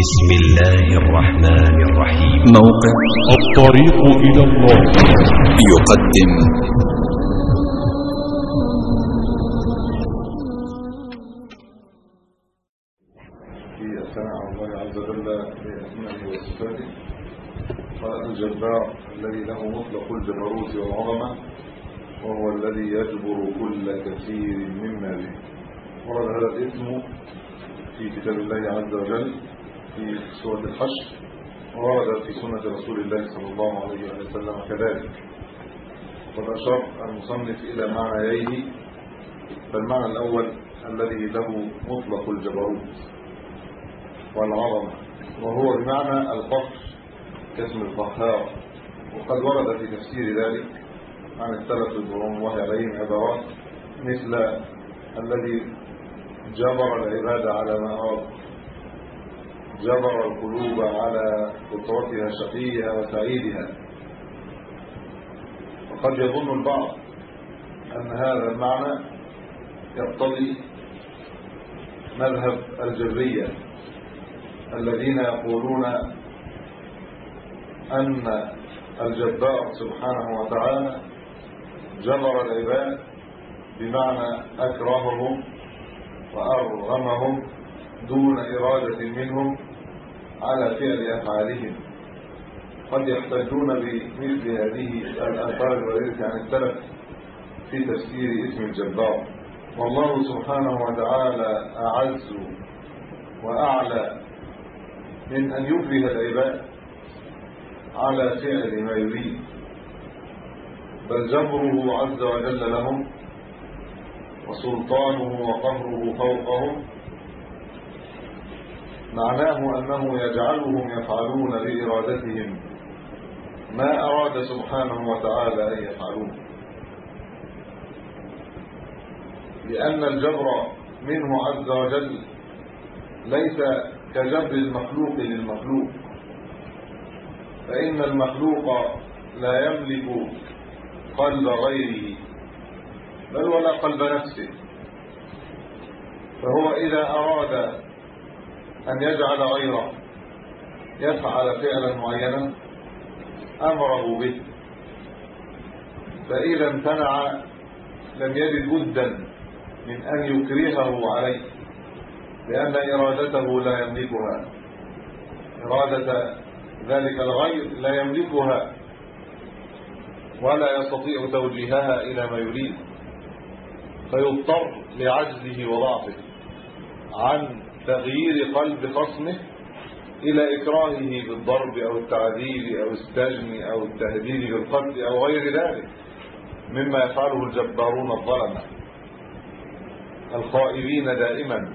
بسم الله الرحمن الرحيم. موقع الطريق إلى الله. يقدم. على الله عز وجل بأسمائه وصفاته قال الجبار الذي له مطلق الجبروت والعظمة وهو الذي يجبر كل كثير مما به. ورد هذا الاسم في كتاب الله عز وجل في سورة الحشر ورد في سنة رسول الله صلى الله عليه وسلم كذلك. قد أشار المصنف إلى معنيين فالمعنى الأول الذي له مطلق الجبروت والعظمة وهو بمعنى الفخر كاسم القهار. وقد ورد في تفسير ذلك عن السلف رضوان الله عليهم عبارات مثل الذي جبر العباد على ما أراد. جبر القلوب على فطرتها شقيها وسعيدها. وقد يظن البعض أن هذا المعنى يقتضي مذهب الجبرية الذين يقولون أن الجبار سبحانه وتعالى جبر العباد بمعنى أكرههم وأرغمهم دون إرادة منهم على فعل أفعالهم. قد يحتجون بمثل هذه الآثار الواردة عن السلف في تفسير اسم الجبار. والله سبحانه وتعالى أعز وأعلى من أن يكره العباد على فعل ما يريد. بل جبره عز وجل لهم وسلطانه وقهره فوقهم معناه أنه يجعلهم يفعلون بإرادتهم ما أراد سبحانه وتعالى أن يفعلوه. لأن الجبر منه عز وجل ليس كجبر المخلوق للمخلوق. فإن المخلوق لا يملك قلب غيره بل ولا قلب نفسه. فهو إذا أراد أن يجعل غيره يفعل فعلا معينا أمره به. فإذا امتنع لم يجد بدا من أن يكرهه عليه لأن إرادته لا يملكها. إرادة ذلك الغير لا يملكها ولا يستطيع توجيهها إلى ما يريد. فيضطر لعجزه وضعفه عن تغيير قلب خصمه إلى إكراهه بالضرب أو التعذيب أو السجن أو التهديد بالقتل أو غير ذلك مما يفعله الجبارون الظلمة. الخائبين دائما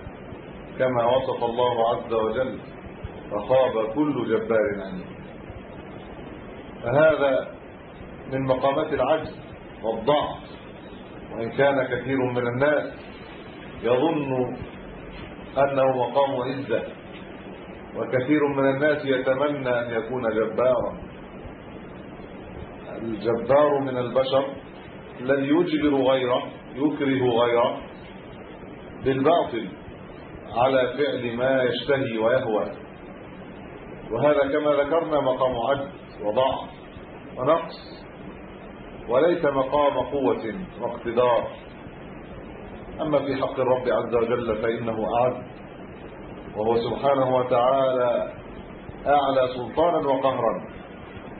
كما وصف الله عز وجل فخاب كل جبار عنيد. فهذا من مقامات العجز والضعف وإن كان كثير من الناس يظن أنه مقام عزة وكثير من الناس يتمنى أن يكون جبارا. الجبار من البشر الذي يجبر غيره يكره غيره بالباطل على فعل ما يشتهي ويهوى. وهذا كما ذكرنا مقام عجز وضعف ونقص وليس مقام قوة واقتدار. أما في حق الرب عز وجل فإنه أعز وهو سبحانه وتعالى أعلى سلطانا وقهرا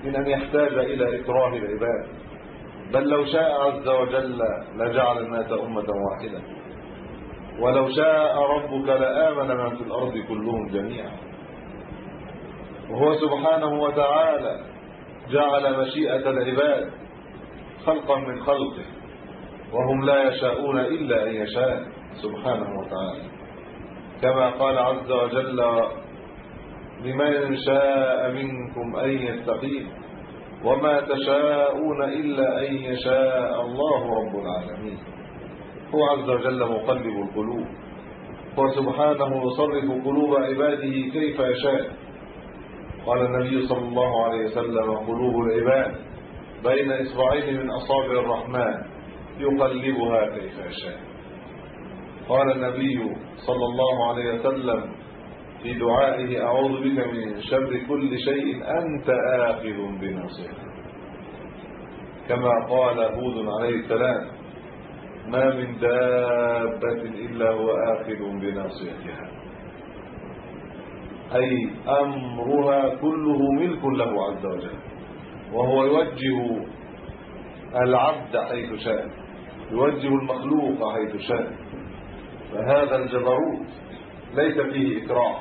من أن يحتاج إلى إكراه العباد. بل لو شاء عز وجل لجعل الناس أمة واحدة. ولو شاء ربك لآمن من في الأرض كلهم جميعا. وهو سبحانه وتعالى جعل مشيئة العباد خلقا من خلقه. وهم لا يشاءون إلا أن يشاء سبحانه وتعالى. كما قال عز وجل لمن شاء منكم أن يستقيم وما تشاءون إلا أن يشاء الله رب العالمين. هو عز وجل مقلب القلوب. هو سبحانه يصرف قلوب عباده كيف يشاء. قال النبي صلى الله عليه وسلم قلوب العباد بين إصبعين من أصابع الرحمن. يقلبها كيف يشاء. قال النبي صلى الله عليه وسلم في دعائه أعوذ بك من شر كل شيء أنت آخذ بناصيته كما قال هود عليه السلام ما من دابة إلا هو آخذ بناصيتها. أي أمرها كله ملك له عز وجل وهو يوجه العبد حيث شاء. يوجه المخلوق حيث شاء. فهذا الجبروت ليس فيه إكراه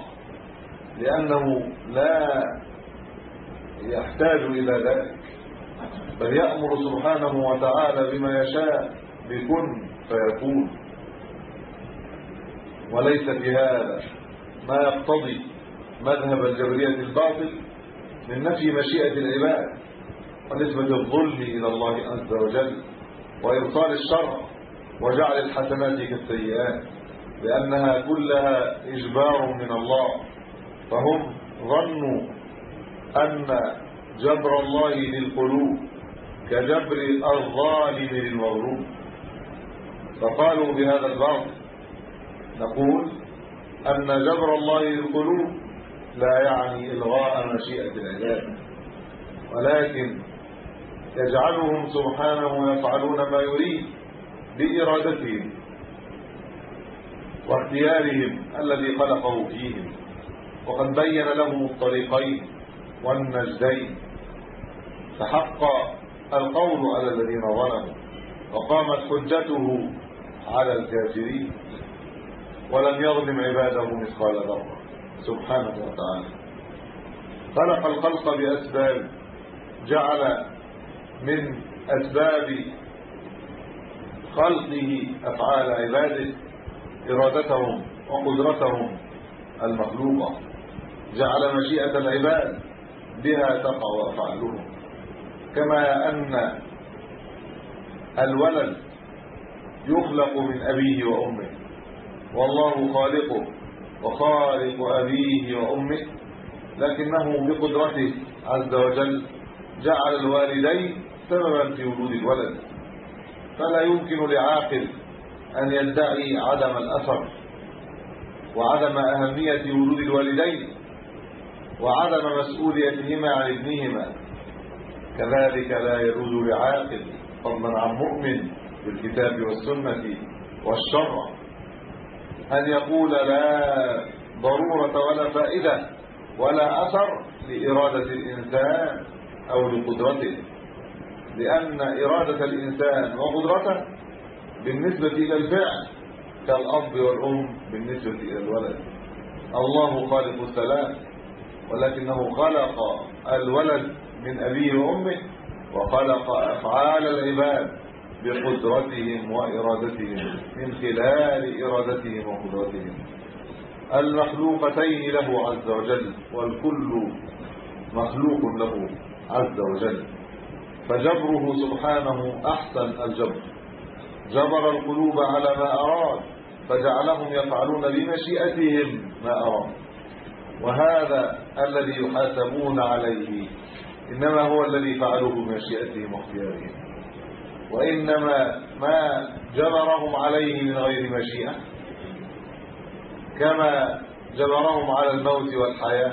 لأنه لا يحتاج إلى ذلك بل يأمر سبحانه وتعالى بما يشاء بكن فيكون. وليس في هذا ما يقتضي مذهب الجبرية الباطل من نفي مشيئة العباد ونسبة الظلم إلى الله عز وجل. وإبطال الشر وجعل الحسنات كالسيئات لأنها كلها إجبار من الله. فهم ظنوا أن جبر الله للقلوب كجبر الظالم للمغلوب فقالوا بهذا الباطل نقول أن جبر الله للقلوب لا يعني إلغاء مشيئة العباد ولكن يجعلهم سبحانه يفعلون ما يريد بإرادتهم واختيارهم الذي خلقه فيهم. وقد بين لهم الطريقين والنجدين. فحق القول على الذين ظلموا وقامت حجته على الكافرين. ولم يظلم عباده مثقال ذرة. سبحانه وتعالى. خلق الخلق بأسباب جعل من أسباب خلقه أفعال عباده إرادتهم وقدرتهم المخلوقة. جعل مشيئة العباد بها تقع أفعالهم. كما أن الولد يخلق من أبيه وأمه. والله خالقه وخالق أبيه وأمه لكنه بقدرته عز وجل جعل الوالدين سببا في وجود الولد. فلا يمكن لعاقل أن يدعي عدم الأثر وعدم أهمية وجود الوالدين وعدم مسؤوليتهما عن ابنهما. كذلك لا يجوز لعاقل فضلا عن مؤمن بالكتاب والسنة والشرع أن يقول لا ضرورة ولا فائدة ولا أثر لإرادة الإنسان أو لقدرته. لأن إرادة الإنسان وقدرته بالنسبة إلى الفعل كالأب والأم بالنسبة إلى الولد. الله خالق السلام ولكنه خلق الولد من أبيه وأمه وخلق أفعال العباد بقدرتهم وإرادتهم من خلال إرادتهم وقدرتهم. المخلوقتين له عز وجل والكل مخلوق له عز وجل. فجبره سبحانه أحسن الجبر. جبر القلوب على ما أراد فجعلهم يفعلون بمشيئتهم ما أراد. وهذا الذي يحاسبون عليه إنما هو الذي فعلوه بمشيئتهم واختيارهم. وإنما ما جبرهم عليه من غير مشيئة كما جبرهم على الموت والحياة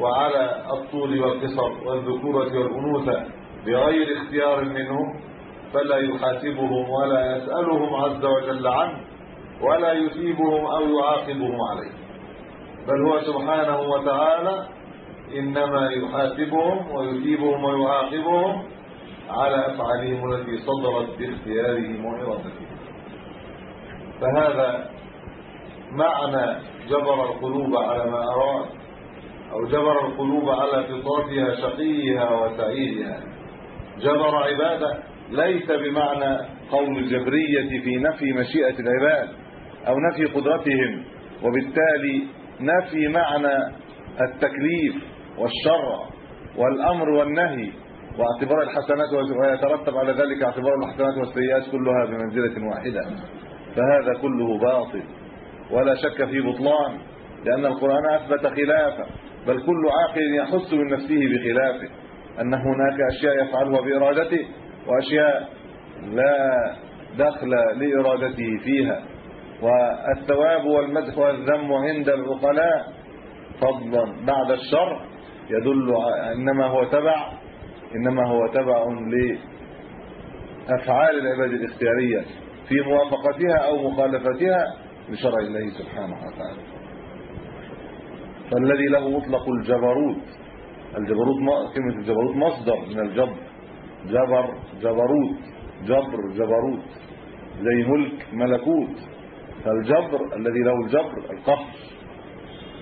وعلى الطول والقصر والذكورة والأنوثة. بغير اختيار منهم فلا يحاسبهم ولا يسألهم عز وجل عنه ولا يثيبهم أو يعاقبهم عليه. بل هو سبحانه وتعالى إنما يحاسبهم ويثيبهم ويعاقبهم على أفعالهم التي صدرت باختيارهم وإرادتهم. فهذا معنى جبر القلوب على ما أراد أو جبر القلوب على فطرتها شقيها وسعيدها. جبر عباده ليس بمعنى قول الجبرية في نفي مشيئة العباد أو نفي قدرتهم وبالتالي نفي معنى التكليف والشرع والأمر والنهي واعتبار الحسنات ويترتب على ذلك اعتبار الحسنات والسيئات كلها بمنزلة واحدة. فهذا كله باطل. ولا شك في بطلان لأن القرآن أثبت خلافه بل كل عاقل يحس من نفسه بخلافه. أن هناك أشياء يفعلها بإرادته وأشياء لا دخل لإرادته فيها. والثواب والمدح والذم عند العقلاء فضلا. بعد الشرع يدل إنما هو تبع إنما هو تبع لأفعال العباد الاختيارية في موافقتها أو مخالفتها لشرع الله سبحانه وتعالى. فالذي له مطلق الجبروت الجبروت كلمة الجبروت مصدر من الجبر. جبر جبروت. جبر جبروت. زي ملك ملكوت. فالجبر الذي له الجبر القهر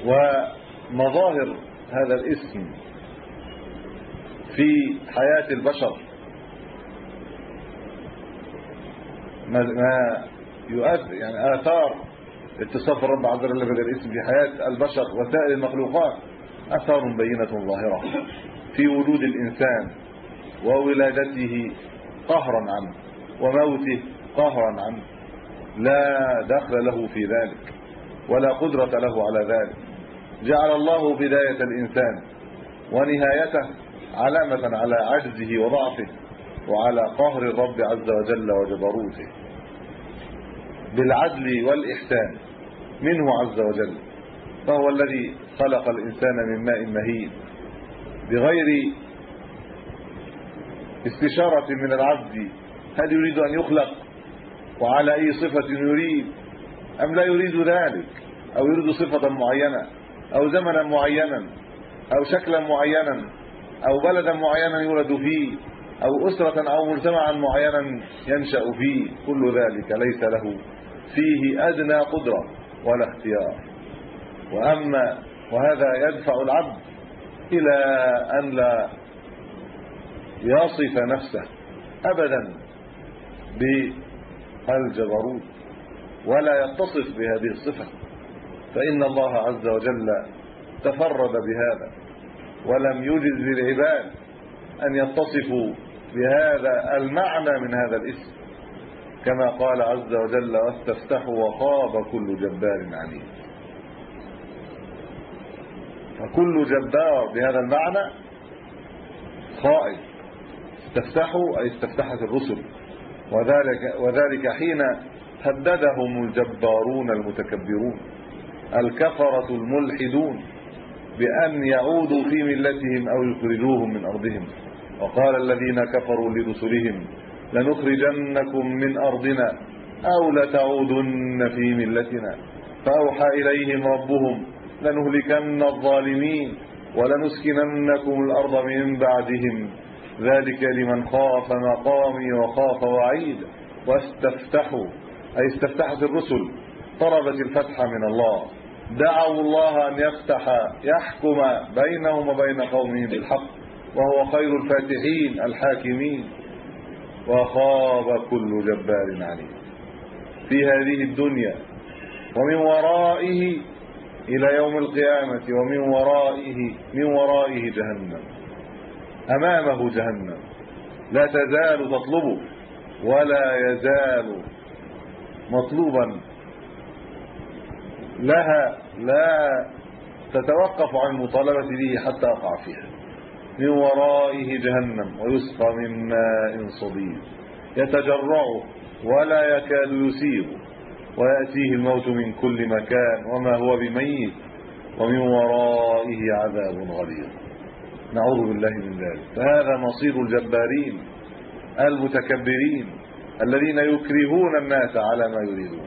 ومظاهر هذا الاسم في حياة البشر. ما يؤثر يعني آثار اتصاف الرب عز وجل بهذا الاسم في حياة البشر وسائر المخلوقات. آثار بينة ظاهرة. في وجود الإنسان وولادته قهرا عنه وموته قهرا عنه لا دخل له في ذلك ولا قدرة له على ذلك. جعل الله بداية الإنسان ونهايته علامة على عجزه وضعفه وعلى قهر الرب عز وجل وجبروته. بالعدل والإحسان منه عز وجل فهو الذي خلق الإنسان من ماء مهين. بغير استشارة من العبد هل يريد أن يخلق؟ وعلى أي صفة يريد؟ أم لا يريد ذلك؟ أو يريد صفة معينة؟ أو زمنا معينا؟ أو شكلا معينا؟ أو بلدا معينا يولد فيه؟ أو أسرة أو مجتمعا معينا ينشأ فيه؟ كل ذلك ليس له. فيه أدنى قدرة ولا اختيار. وأما وهذا يدفع العبد إلى أن لا يصف نفسه أبدا بالجبروت ولا يتصف بهذه الصفة. فإن الله عز وجل تفرد بهذا ولم يجز للعباد أن يتصفوا بهذا المعنى من هذا الاسم. كما قال عز وجل واستفتحوا وخاب كل جبار عنيد. فكل جبار بهذا المعنى خائف استفتحوا أي استفتحت الرسل. وذلك, وذلك حين هددهم الجبارون المتكبرون. الكفرة الملحدون بأن يعودوا في ملتهم أو يخرجوهم من أرضهم. وقال الذين كفروا لرسلهم لنخرجنكم من أرضنا أو لتعودن في ملتنا. فأوحى إليهم ربهم لنهلكن الظالمين ولنسكننكم الأرض من بعدهم. ذلك لمن خاف مقامي وخاف وعيد واستفتحوا أي استفتحت الرسل طلبت الفتح من الله. دعوا الله أن يفتح يحكم بينهم وبين قومهم بالحق وهو خير الفاتحين الحاكمين. وخاب كل جبار عليم. في هذه الدنيا ومن ورائه إلى يوم القيامة ومن ورائه من ورائه جهنم. أمامه جهنم. لا تزال تطلبه ولا يزال مطلوبا. لها لا تتوقف عن المطالبة به حتى يقع فيها. من ورائه جهنم ويسقى من ماء صديد. يتجرعه ولا يكاد يسيغ ويأتيه الموت من كل مكان وما هو بميت ومن ورائه عذاب غليظ. نعوذ بالله من ذلك. فهذا مصير الجبارين المتكبرين الذين يكرهون الناس على ما يريدون.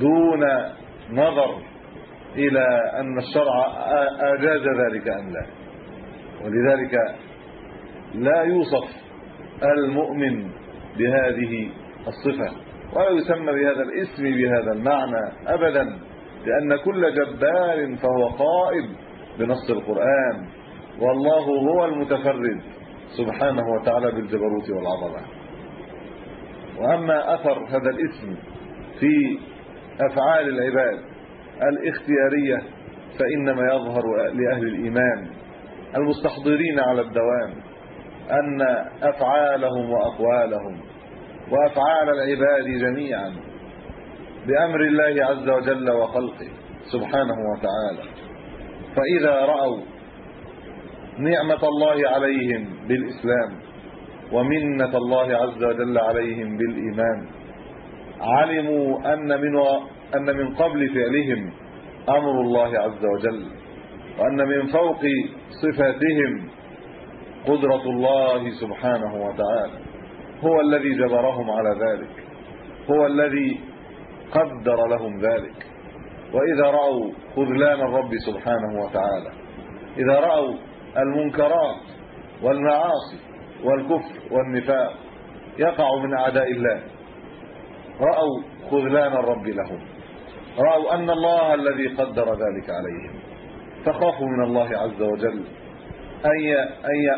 دون نظر إلى أن الشرع أجاز ذلك أم لا. ولذلك لا يوصف المؤمن بهذه الصفة. ولا يسمى بهذا الاسم بهذا المعنى أبدا لأن كل جبار فهو قائد بنص القرآن والله هو المتفرد سبحانه وتعالى بالجبروت والعظمة. وأما أثر هذا الاسم في أفعال العباد الاختيارية فإنما يظهر لأهل الإيمان المستحضرين على الدوام أن أفعالهم وأقوالهم وأفعال العباد جميعا بأمر الله عز وجل وخلقه سبحانه وتعالى. فإذا رأوا نعمة الله عليهم بالإسلام ومنة الله عز وجل عليهم بالإيمان علموا أن من أن من قبل فعلهم أمر الله عز وجل وأن من فوق صفاتهم قدرة الله سبحانه وتعالى. هو الذي جبرهم على ذلك. هو الذي قدر لهم ذلك. وإذا رأوا خذلان الرب سبحانه وتعالى إذا رأوا المنكرات والمعاصي والكفر والنفاق يقع من أعداء الله رأوا خذلان الرب لهم. رأوا أن الله الذي قدر ذلك عليهم. فخافوا من الله عز وجل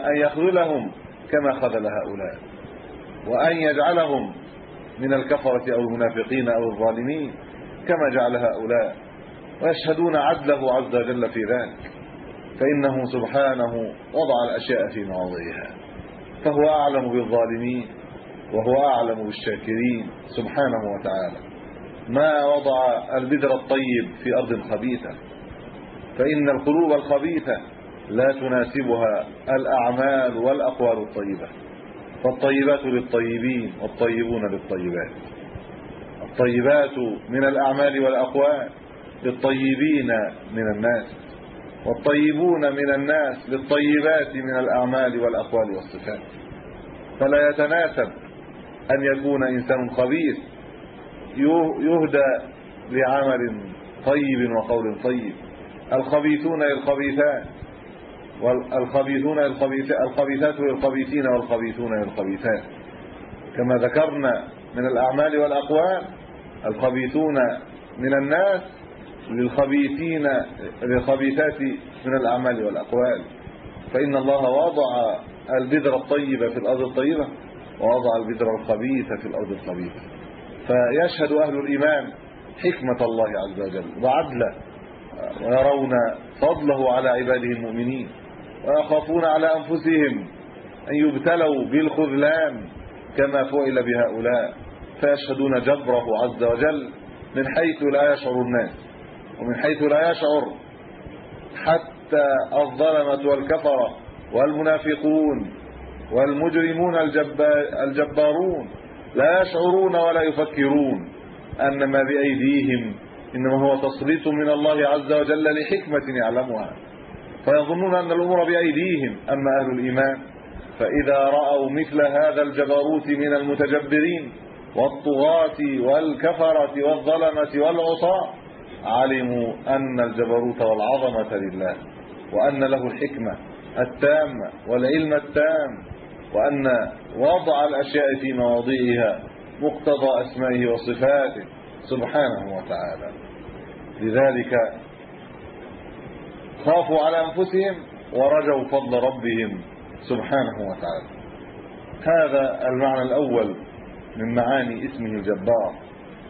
أن يخذلهم كما خذل هؤلاء. وأن يجعلهم من الكفرة أو المنافقين أو الظالمين كما جعل هؤلاء ويشهدون عدله عز وجل في ذلك. فإنه سبحانه وضع الأشياء في مواضعها. فهو أعلم بالظالمين وهو أعلم بالشاكرين سبحانه وتعالى. ما وضع البذر الطيب في أرض خبيثة فإن القلوب الخبيثة لا تناسبها الأعمال والأقوال الطيبة. فالطيبات للطيبين والطيبون للطيبات. الطيبات من الأعمال والأقوال للطيبين من الناس والطيبون من الناس للطيبات من الأعمال والأقوال والصفات. فلا يتناسب أن يكون إنسان خبيث يهدى لعمل طيب وقول طيب. الخبيثون للخبيثات. والخبيثون الخبيثات للخبيثين والخبيثون للخبيثات كما ذكرنا من الأعمال والأقوال الخبيثون من الناس للخبيثين للخبيثات من الأعمال والأقوال. فإن الله وضع البذر الطيبة في الأرض الطيبة ووضع البذر الخبيث في الأرض الخبيثة. فيشهد أهل الإيمان حكمة الله عز وجل وعدله ويرون فضله على عباده المؤمنين. ويخافون على أنفسهم أن يبتلوا بالخذلان كما فعل بهؤلاء فيشهدون جبره عز وجل من حيث لا يشعر الناس ومن حيث لا يشعر حتى الظلمة والكفرة والمنافقون والمجرمون الجبارون لا يشعرون ولا يفكرون أن ما بأيديهم إنما هو تسليط من الله عز وجل لحكمة يعلمها. فيظنون أن الأمور بأيديهم. أما أهل الإيمان فإذا رأوا مثل هذا الجبروت من المتجبرين والطغاة والكفرة والظلمة والعصاة علموا أن الجبروت والعظمة لله وأن له الحكمة التامة والعلم التام وأن وضع الأشياء في مواضعها مقتضى أسمائه وصفاته سبحانه وتعالى. لذلك خافوا على أنفسهم ورجوا فضل ربهم سبحانه وتعالى. هذا المعنى الأول من معاني اسمه الجبار.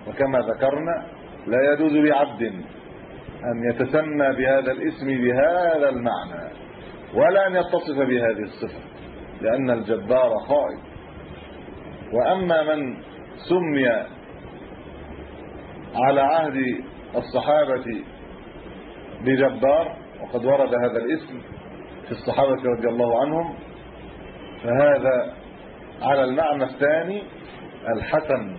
وكما ذكرنا لا يجوز لعبد أن يتسمى بهذا الاسم بهذا المعنى ولا أن يتصف بهذه الصفة لأن الجبار خائف وأما من سمي على عهد الصحابة بجبار وقد ورد هذا الاسم في الصحابة رضي الله عنهم فهذا على المعنى الثاني الحسن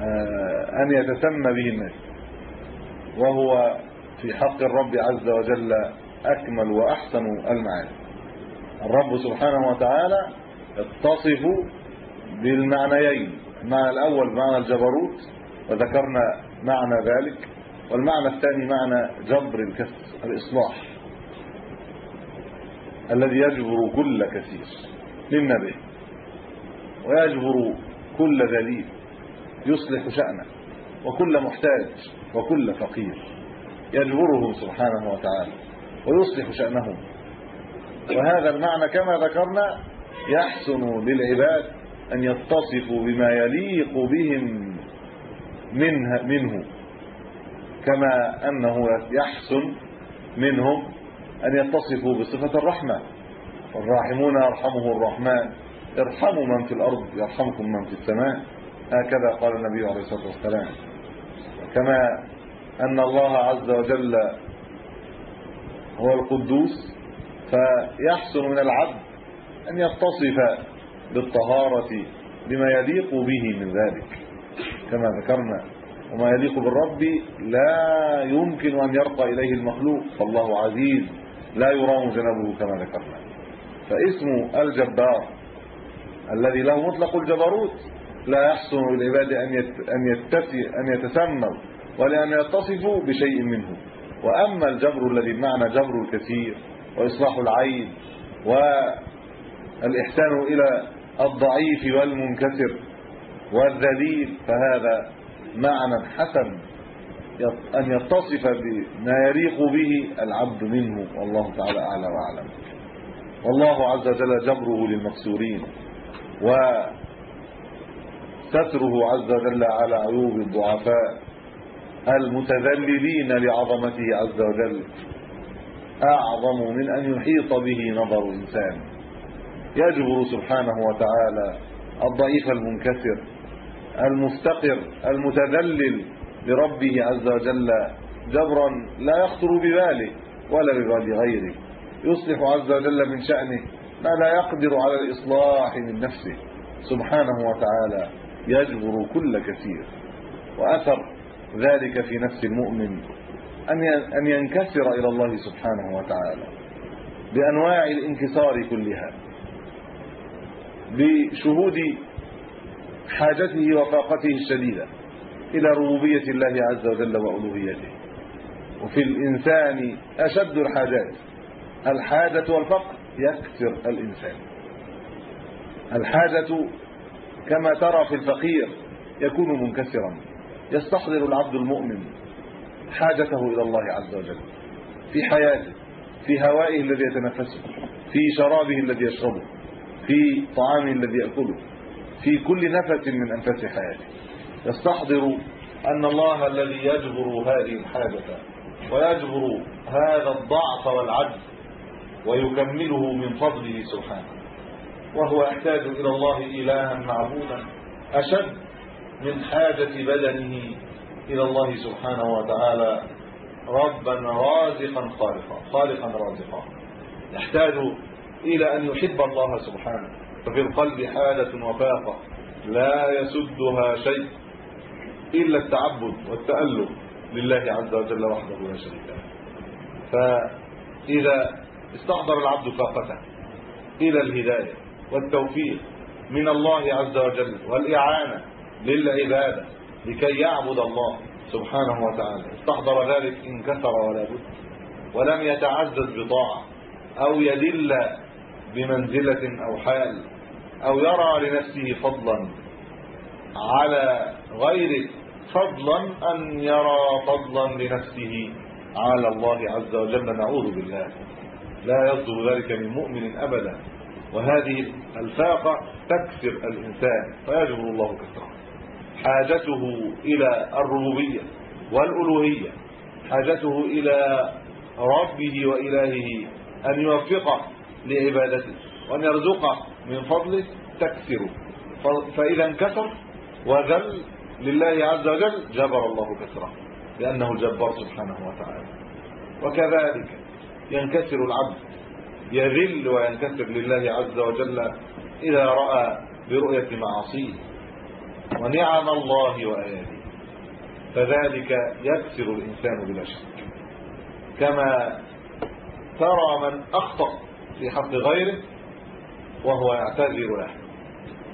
آه، أن يتسمى به الناس وهو في حق الرب عز وجل أكمل وأحسن المعاني. الرب سبحانه وتعالى اتصف بالمعنيين المعنى الأول معنى الجبروت وذكرنا معنى ذلك والمعنى الثاني معنى جبر الكسر الإصلاح. الذي يجبر كل كثير للنبي ويجبر كل ذليل يصلح شأنه. وكل محتاج وكل فقير. يجبرهم سبحانه وتعالى ويصلح شأنهم وهذا المعنى كما ذكرنا يحسن للعباد أن يتصفوا بما يليق بهم منه, منه. كما أنه يحسن منهم أن يتصفوا بصفة الرحمة والراحمون يرحمه الرحمن. ارحموا من في الأرض يرحمكم من في السماء. هكذا قال النبي عليه الصلاة والسلام. كما أن الله عز وجل هو القدوس فيحسن من العبد أن يتصف بالطهارة بما يليق به من ذلك. كما ذكرنا وما يليق بالرب لا يمكن أن يرقى إليه المخلوق. فالله عزيز لا يرام جنبه كما ذكرنا. فاسم الجبار الذي له مطلق الجبروت لا يحسن للعباد أن أن أن يتسموا ولأن يتصفوا بشيء منه. وأما الجبر الذي بمعنى جبر الكثير وإصلاح العين والإحسان إلى الضعيف والمنكسر والذليل فهذا معنى حسن أن يتصف بما يليق به العبد منه. والله تعالى أعلى وأعلم. والله عز وجل جبره للمكسورين وستره عز وجل على عيوب الضعفاء المتذللين لعظمته عز وجل. أعظم من أن يحيط به نظر إنسان يجبر سبحانه وتعالى الضعيف المنكسر المفتقر المتذلل لربه عز وجل جبرا لا يخطر بباله ولا ببال غيره. يصلح عز وجل من شأنه ما لا يقدر على الإصلاح من نفسه. سبحانه وتعالى يجبر كل كثير. وأثر ذلك في نفس المؤمن أن ينكسر إلى الله سبحانه وتعالى بأنواع الانكسار كلها. بشهود حاجته وطاقته الشديدة إلى ربوبية الله عز وجل وألوهيته. وفي الإنسان أشد الحاجات الحاجة والفقر يكسر الإنسان. الحاجة كما ترى في الفقير يكون منكسرا يستحضر العبد المؤمن حاجته إلى الله عز وجل في حياته في هوائه الذي يتنفسه في شرابه الذي يشربه في طعامه الذي يأكله. في كل نفس من أنفاس حياته يستحضر أن الله الذي يجبر هذه الحاجة ويجبر هذا الضعف والعجز ويكمله من فضله سبحانه. وهو يحتاج إلى الله إلها معبودا أشد من حاجة بدنه إلى الله سبحانه وتعالى ربا رازقا خالقا خالقا رازقا. يحتاج إلى أن يحب الله سبحانه. ففي القلب حالة وفاقة لا يسدها شيء إلا التعبد والتألف لله عز وجل وحده لا شريك له. فإذا استحضر العبد فاقته إلى الهداية والتوفيق من الله عز وجل والإعانة للعبادة لكي يعبد الله سبحانه وتعالى. استحضر ذلك انكسر ولا بد. ولم يتعزز بطاعة أو يدل بمنزلة أو حال أو يرى لنفسه فضلا على غيره فضلا أن يرى فضلا لنفسه على الله عز وجل نعوذ بالله. لا يصدر ذلك من مؤمن أبدا. وهذه الفاقة تكسر الإنسان فيجبر الله كسره. حاجته إلى الربوبية والألوهية. حاجته إلى ربه وإلهه أن يوفقه لعبادته وأن يرزقه. من فضله تكسره فإذا انكسر وذل لله عز وجل جبر الله كسره لأنه الجبار سبحانه وتعالى. وكذلك ينكسر العبد يذل وينكسر لله عز وجل إذا رأى برؤية معاصيه. ونعم الله وآياته فذلك يكسر الإنسان بلا شك. كما ترى من أخطأ في حق غيره وهو يعتذر له.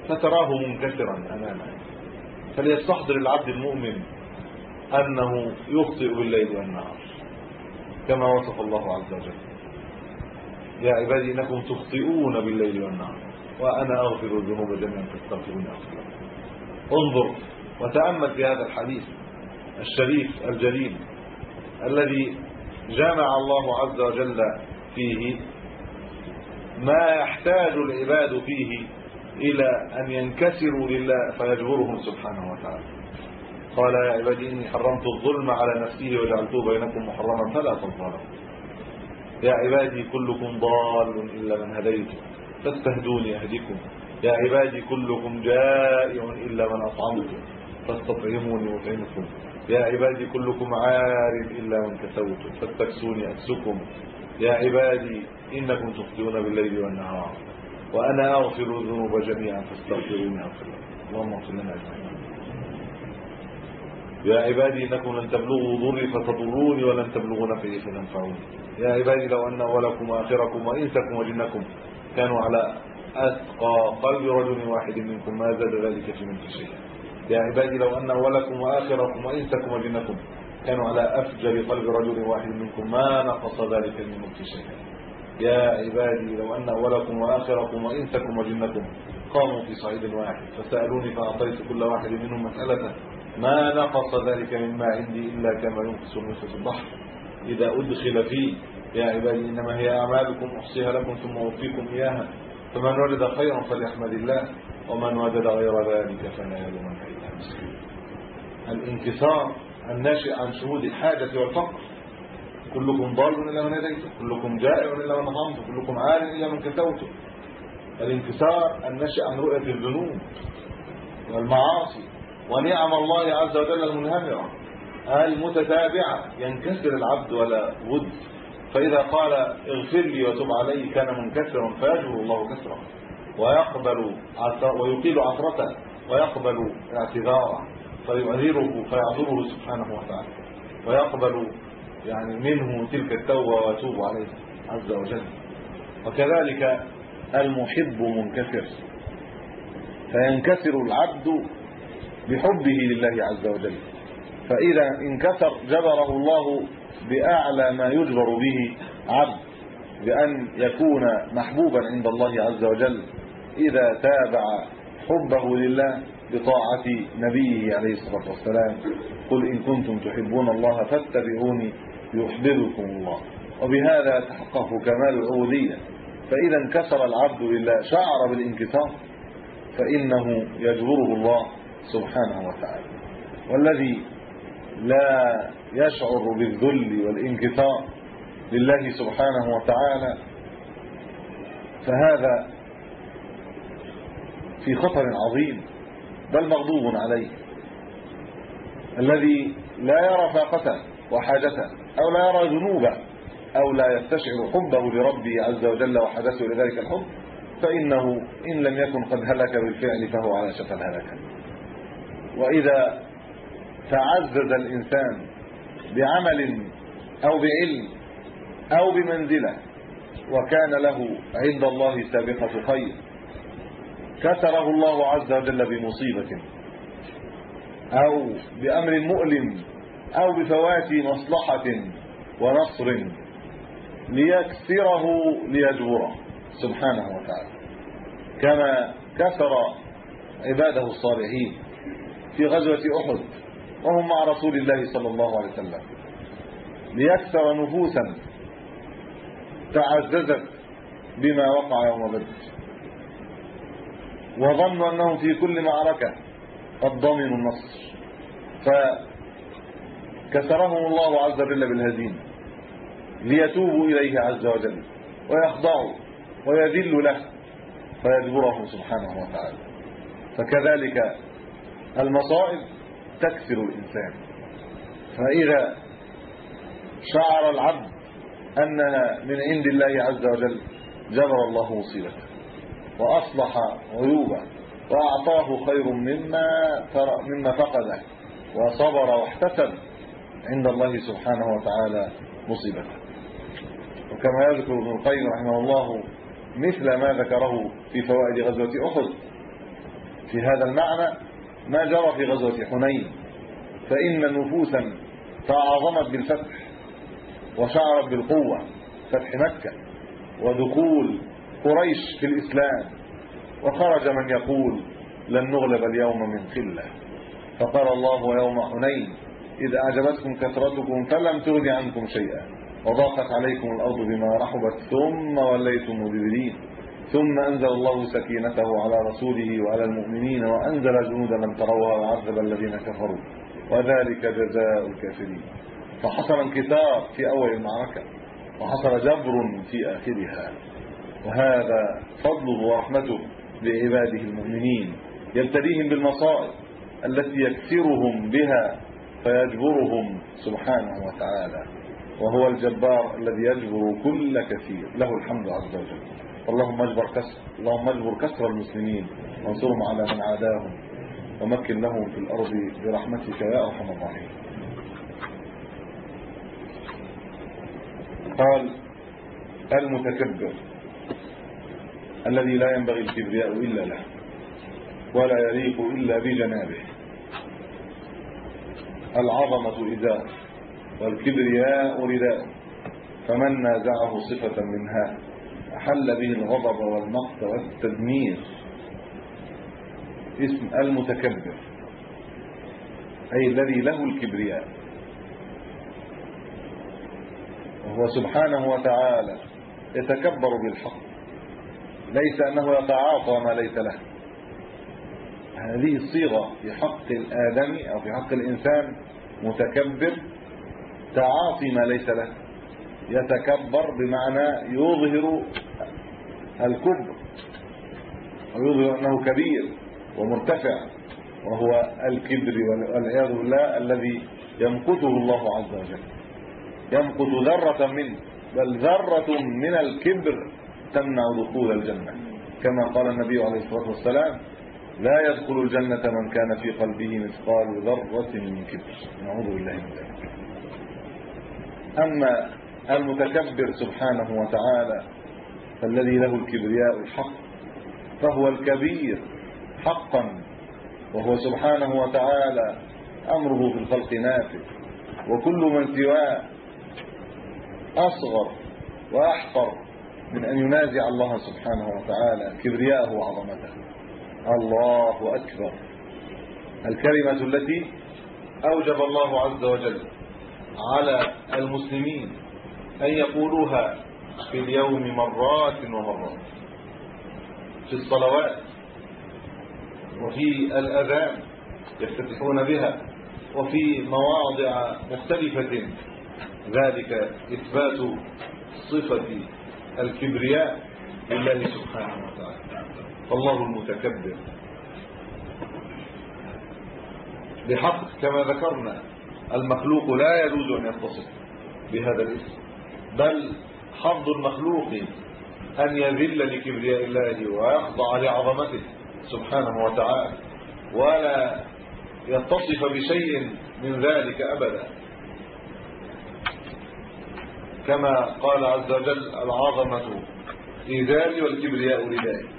فتراه منكسرا أمامه. فليستحضر العبد المؤمن أنه يخطئ بالليل والنهار. كما وصف الله عز وجل. يا عبادي إنكم تخطئون بالليل والنهار وأنا أغفر الذنوب جميعا فاستغفروني أغفر انظر وتأمل في هذا الحديث الشريف الجليل الذي جمع الله عز وجل فيه ما يحتاج العباد فيه إلى أن ينكسروا لله فيجبرهم سبحانه وتعالى. قال يا عبادي إني حرمت الظلم على نفسه وجعلته بينكم محرما فلا تظلموا. يا عبادي كلكم ضال إلا من هديته فاستهدوني أهدكم يا عبادي كلكم جائع إلا من أطعمته فاستطعموني أطعمكم يا عبادي كلكم عار إلا من كسوت فاستكسوني أكسكم. يا عبادي إنكم تخطئون بالليل والنهار وأنا أغفر الذنوب جميعا فاستغفروني أغفر اللهم اغفر لنا أجمعين. يا عبادي إنكم لن تبلغوا ضري فتضروني ولن تبلغوا نفعي فتنفعوني يا عبادي لو أن أولكم وآخركم وإنسكم وجنكم كانوا على أتقى قلب رجل واحد منكم ما زاد ذلك في ملك شيئا يا عبادي لو أن أولكم وآخركم وإنسكم وجنكم كانوا على أفجر قلب رجل واحد منكم ما نقص ذلك من ملك شيئا. يا عبادي لو أن أولكم وآخركم وإنسكم وجنكم قاموا في صعيد واحد فسألوني فأعطيت كل واحد منهم مسألته. ما نقص ذلك مما عندي إلا كما ينقص الملح في البحر. إذا أدخل فيه يا عبادي إنما هي أعمالكم أحصيها لكم ثم أوفيكم إياها. فمن وجد خيرا فليحمد الله ومن وجد غير ذلك فلا يلومن إلا نفسه الانكسار الناشئ عن شهود الحاجة والفقر. كلكم ضال إلا من هديته كلكم جائع إلا من اطعمته كلكم عار إلا من كسوته الانكسار الناشئ عن رؤية الذنوب والمعاصي. ونعم الله عز وجل المنهمرة. المتتابعه ينكسر العبد ولا بد. فإذا قال اغفر لي وتب علي كان منكسرا فيجبر الله كسره. ويقبل ويقيل عثرته. ويقبل اعتذاره. فيعذره فيعذره سبحانه وتعالى ويقبل يعني منه تلك التوبة ويتوب عليه عز وجل. وكذلك المحب منكسر فينكسر العبد بحبه لله عز وجل. فإذا انكسر جبره الله بأعلى ما يجبر به عبد بأن يكون محبوبا عند الله عز وجل. إذا تابع حبه لله بطاعة نبيه عليه الصلاة والسلام. قل إن كنتم تحبون الله فاتبعوني يحببكم الله. وبهذا يتحقق كمال العبودية. فإذا انكسر العبد لله شعر بالانكسار فإنه يجبره الله سبحانه وتعالى. والذي لا يشعر بالذل والانكسار لله سبحانه وتعالى فهذا في خطر عظيم. بل مغضوب عليه. الذي لا يرى فاقته وحاجته أو لا يرى ذنوبه أو لا يستشعر حبه لربه عز وجل وحدثه لذلك الحب فإنه إن لم يكن قد هلك بالفعل فهو على شفا الهلكه وإذا تعزز الإنسان بعمل أو بعلم أو بمنزلة وكان له عند الله سابقة خير كسره الله عز وجل بمصيبة أو بأمر مؤلم أو بفوات مصلحة ونصر ليكسره ليجبره سبحانه وتعالى. كما كسر عباده الصالحين في غزوة أحد وهم مع رسول الله صلى الله عليه وسلم. ليكسر نفوسا تعززت بما وقع يوم بدر. وظنوا أنهم في كل معركة قد ضمنوا النصر. فكسرهم الله عز وجل بالهزيمة ليتوبوا إليه عز وجل ويخضعوا ويذلوا له فيجبرهم سبحانه وتعالى. فكذلك المصائب تكسر الإنسان. فإذا شعر العبد أنها من عند الله عز وجل جبر الله مصيبته. وأصلح عيوبه وأعطاه خير مما مما فقده وصبر واحتسب عند الله سبحانه وتعالى مصيبته. وكما يذكر ابن القيم رحمه الله مثل ما ذكره في فوائد غزوة أحد. في هذا المعنى ما جرى في غزوة حنين فإن نفوسا تعاظمت بالفتح وشعرت بالقوة فتح مكة ودخول قريش في الإسلام وخرج من يقول لن نغلب اليوم من قلة فقال الله يوم حنين اذا أعجبتكم كثرتكم فلم تغن عنكم شيئا وضاقت عليكم الأرض بما رحبت ثم وليتم مدبرين. ثم أنزل الله سكينته على رسوله وعلى المؤمنين وأنزل جنودا لم تروها وعذب الذين كفروا. وذلك جزاء الكافرين. فحصل انكسار في أول المعركة وحصل جبر في آخرها. وهذا فضله ورحمته بعباده المؤمنين. يبتليهم بالمصائب التي يكسرهم بها فيجبرهم سبحانه وتعالى. وهو الجبار الذي يجبر كل كثير. له الحمد عز وجل. اللهم اجبر كسر اللهم اجبر كسر المسلمين. وانصرهم على من عاداهم. ومكن لهم في الأرض برحمتك يا أرحم الراحمين. قال المتكبر. الذي لا ينبغي الكبرياء إلا له ولا يليق إلا بجنابه. العظمة إزار والكبرياء رداء فمن نازعه صفة منها أحل به الغضب والمقت والتدمير. اسم المتكبر أي الذي له الكبرياء. وهو سبحانه وتعالى يتكبر بالحق. ليس أنه يتعاطى ما ليس له. هذه الصيغة في حق الآدمي أو في حق الإنسان متكبر تعاطي ما ليس له. يتكبر بمعنى يظهر الكبر ويظهر أنه كبير ومرتفع وهو الكبر والعياذ بالله الذي يمقته الله عز وجل. يمقت ذرة منه بل ذرة من الكبر. تمنع دخول الجنة. كما قال النبي عليه الصلاة والسلام لا يدخل الجنة من كان في قلبه مثقال ذرة من كبر. نعوذ بالله من ذلك. أما المتكبر سبحانه وتعالى فالذي له الكبرياء الحق فهو الكبير حقا وهو سبحانه وتعالى أمره في الخلق نافذ وكل من سواه أصغر وأحقر من أن ينازع الله سبحانه وتعالى كبرياءه وعظمته. الله أكبر. الكلمة التي أوجب الله عز وجل على المسلمين أن يقولوها في اليوم مرات ومرات. في الصلوات وفي الأذان يفتتحون بها وفي مواضع مختلفة. ذلك إثبات صفة الكبرياء لله سبحانه وتعالى. فالله المتكبر. بحق كما ذكرنا المخلوق لا يجوز أن يتصف بهذا الاسم. بل حظ المخلوق أن يذل لكبرياء الله ويخضع لعظمته سبحانه وتعالى ولا يتصف بشيء من ذلك أبدا. كما قال عز وجل العظمة إذالي والكبرياء ردائي.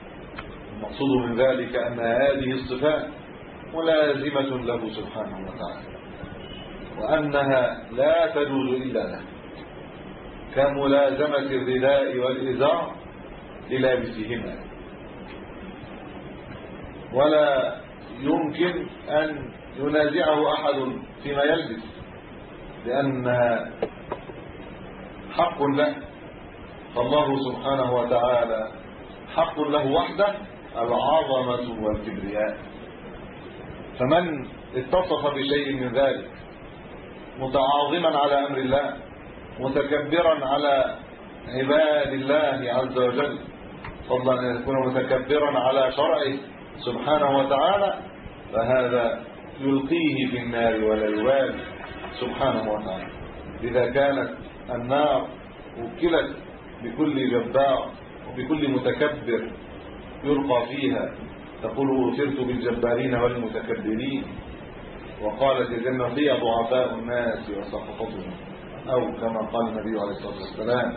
المقصود من ذلك أن هذه الصفات ملازمة له سبحانه وتعالى وأنها لا تجوز إلا له كملازمة الرداء والإزار للابسهما. ولا يمكن أن ينازعه أحد فيما يلبس لأن حق له. فالله سبحانه وتعالى حق له وحده العظمة والكبرياء. فمن اتصف بشيء من ذلك متعاظما على أمر الله متكبرا على عباد الله عز وجل فضلا أن يكون متكبرا على شرعه سبحانه وتعالى فهذا يلقيه في النار ولا يوالي سبحانه وتعالى. إذا كانت النار وكلت بكل جبار وبكل متكبر يلقى فيها. تقول أثرت بالجبارين والمتكبرين. وقالت الجنة هي ضعفاء الناس وسقطتهم. أو كما قال النبي عليه الصلاة والسلام.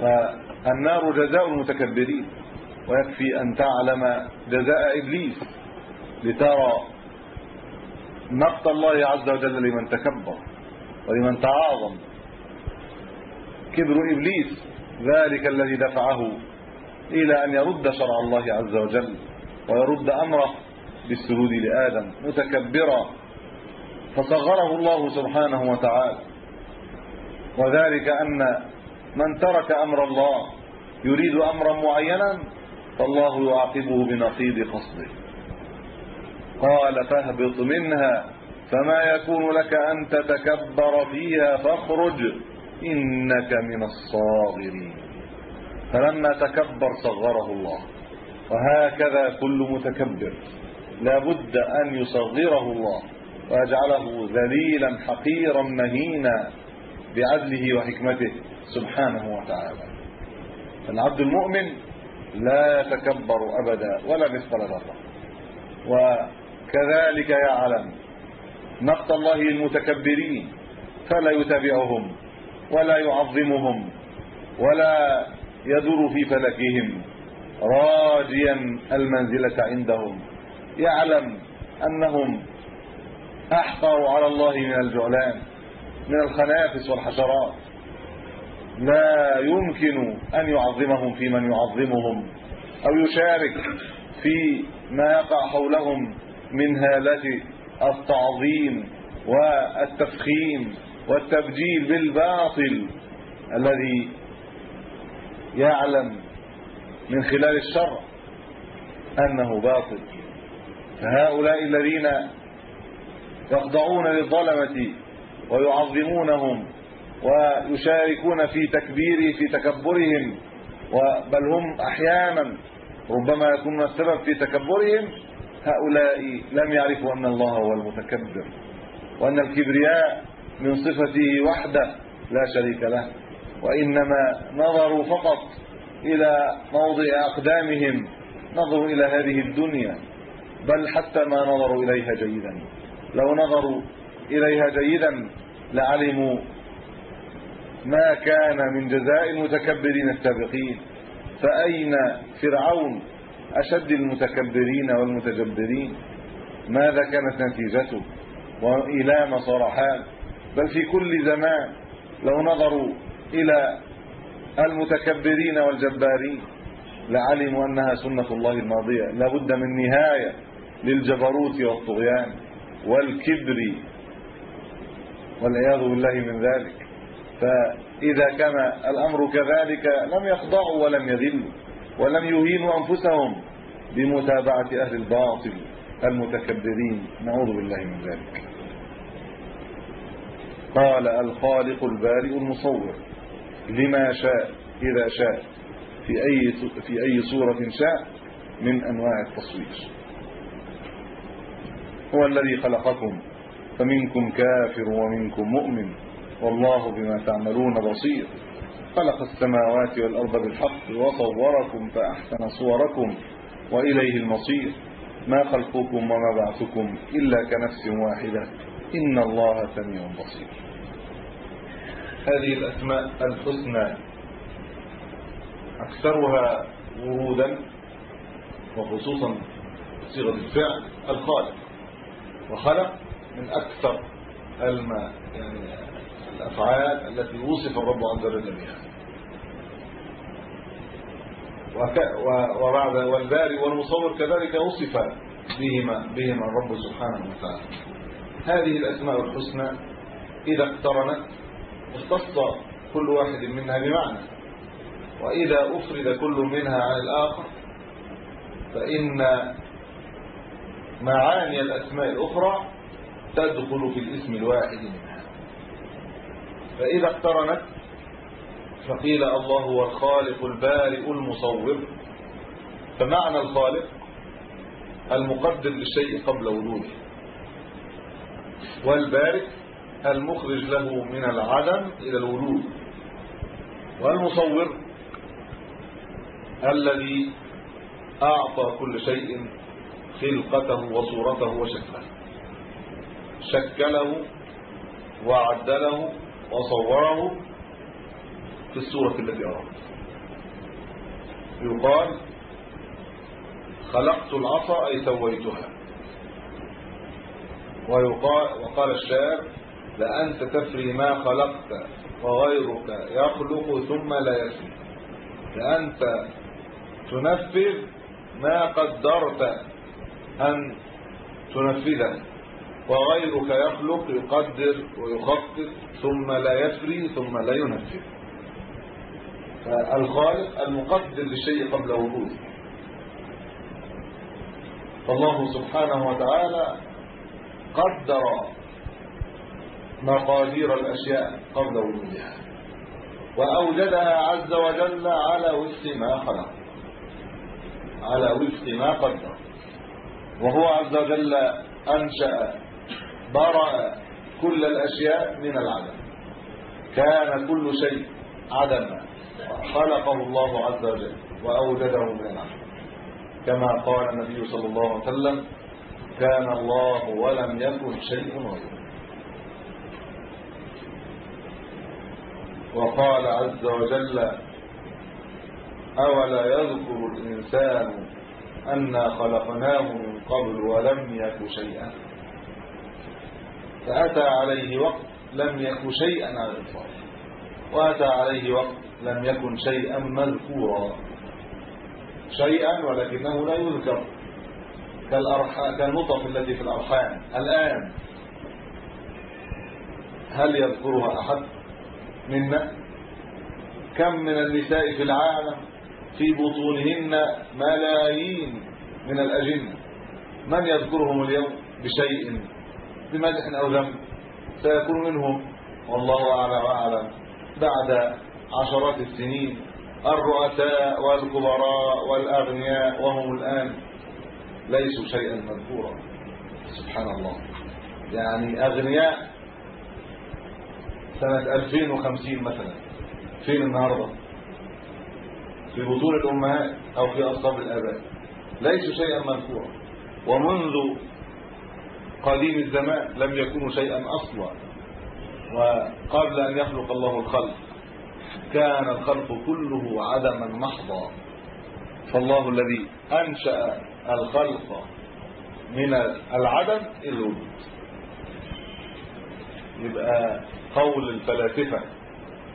فالنار جزاء المتكبرين. ويكفي أن تعلم جزاء إبليس. لترى مقت الله عز وجل لمن تكبر ولمن تعاظم. كبر إبليس ذلك الذي دفعه إلى أن يرد شرع الله عز وجل ويرد أمره بالسجود لآدم متكبرا فصغره الله سبحانه وتعالى. وذلك أن من ترك أمر الله يريد أمرا معينا فالله يعاقبه بنقيض قصده قال فاهبط منها فما يكون لك أن تتكبر فيها فاخرج. إنك من الصاغرين. فلما تكبر صغره الله. وهكذا كل متكبر. لابد أن يصغره الله. ويجعله ذليلا حقيرا مهينا. بعدله وحكمته. سبحانه وتعالى. العبد المؤمن لا يتكبر أبدا ولا مثقال ذرة. وكذلك يعلم. نقط الله المتكبرين فلا يتابعهم. ولا يعظمهم ولا يدور في فلكهم راجيا المنزلة عندهم. يعلم أنهم أحقروا على الله من الجعلان من الخنافس والحشرات. لا يمكن أن يعظمهم في من يعظمهم أو يشارك في ما يقع حولهم من هالة التعظيم والتفخيم. والتبجيل بالباطل الذي يعلم من خلال الشرع أنه باطل. فهؤلاء الذين يخضعون للظلمة ويعظمونهم ويشاركون في تكبير في تكبرهم بل هم أحيانا ربما يكونون السبب في تكبرهم هؤلاء لم يعرفوا أن الله هو المتكبر وأن الكبرياء من صفته وحده لا شريك له وإنما نظروا فقط إلى موضع أقدامهم نظروا إلى هذه الدنيا بل حتى ما نظروا إليها جيدا. لو نظروا إليها جيدا لعلموا ما كان من جزاء المتكبرين السابقين. فأين فرعون أشد المتكبرين والمتجبرين؟ ماذا كانت نتيجته؟ وإلى ما صار بل في كل زمان لو نظروا إلى المتكبرين والجبارين لعلموا أنها سنة الله الماضية. لابد من نهاية للجبروت والطغيان والكبر والعياذ بالله من ذلك. فإذا كان الأمر كذلك لم يخضعوا ولم يذلوا ولم يهينوا أنفسهم بمتابعة أهل الباطل المتكبرين. نعوذ بالله من ذلك. قال الخالق البارئ المصور لما شاء إذا شاء في أي في أي صورة شاء من أنواع التصوير. هو الذي خلقكم فمنكم كافر ومنكم مؤمن والله بما تعملون بصير. خلق السماوات والأرض بالحق وصوركم فأحسن صوركم وإليه المصير. ما خلقكم وما بعثكم إلا كنفس واحدة إن الله سميع بصير. هذه الأسماء الحسنى. أكثرها ورودا وخصوصا صيغة الفعل الخالق. وخلق من أكثر الما يعني الأفعال التي وصف الرب عز وجل بها. وبعد والباري والمصور كذلك وصف بهما بهما الرب سبحانه وتعالى. هذه الأسماء الحسنى إذا اقترنت اختص كل واحد منها بمعنى. وإذا أفرد كل منها عن الآخر فإن معاني الأسماء الأخرى تدخل في الاسم الواحد منها. فإذا اقترنت فقيل الله هو الخالق البارئ المصور. فمعنى الخالق المقدر للشيء قبل وجوده والبارئ المخرج له من العدم إلى الوجود والمصور الذي أعطى كل شيء خلقته وصورته وشكله. شكله وعدله وصوره في الصورة التي أراد يقال خلقت العصا أي سويتها. ويقال وقال الشاعر لأنت تفري ما خلقت وغيرك يخلق ثم لا يفري لأنت تنفذ ما قدرت أن تنفذه وغيرك يخلق يقدر ويخطط ثم لا يفري ثم لا ينفذ. فالخالق المقدر للشيء قبل وجوده. فالله سبحانه وتعالى قدر مقادير الأشياء قبل وجودها. وأوجدها عز وجل على وفق ما خلق. على وفق ما قدر. وهو عز وجل أنشأ برأ كل الأشياء من العدم. كان كل شيء عدما. خلقه الله عز وجل وأوجده من العدم. كما قال النبي صلى الله عليه وسلم كان الله ولم يكن شيء غيره. وقال عز وجل أولا يذكر الإنسان أنا خلقناه من قبل ولم يك شيئا؟ فأتى عليه وقت لم يك شيئا على الإطلاق. وأتى عليه وقت لم يكن شيئا مذكورا. شيئا ولكنه لا يذكر. كالنطف التي في الأرحام. الآن هل يذكرها أحد؟ منا كم من النساء في العالم في بطونهن ملايين من الأجنة من يذكرهم اليوم بشيء؟ بمدح أو ذنب؟ سيكون منهم. والله أعلم وأعلم. بعد عشرات السنين الرؤساء والكبراء والأغنياء وهم الآن ليسوا شيئا مذكورا. سبحان الله. يعني أغنياء سنة 2050 مثلا فين النهاردة؟ في بطون الأمهات أو في أصحاب الآباء. ليسوا شيئا مذكورا. ومنذ قديم الزمان لم يكونوا شيئا أصلا. وقبل أن يخلق الله الخلق كان الخلق كله عدما محضا. فالله الذي أنشأ الخلق من العدم الوجود. يبقى قول الفلاسفة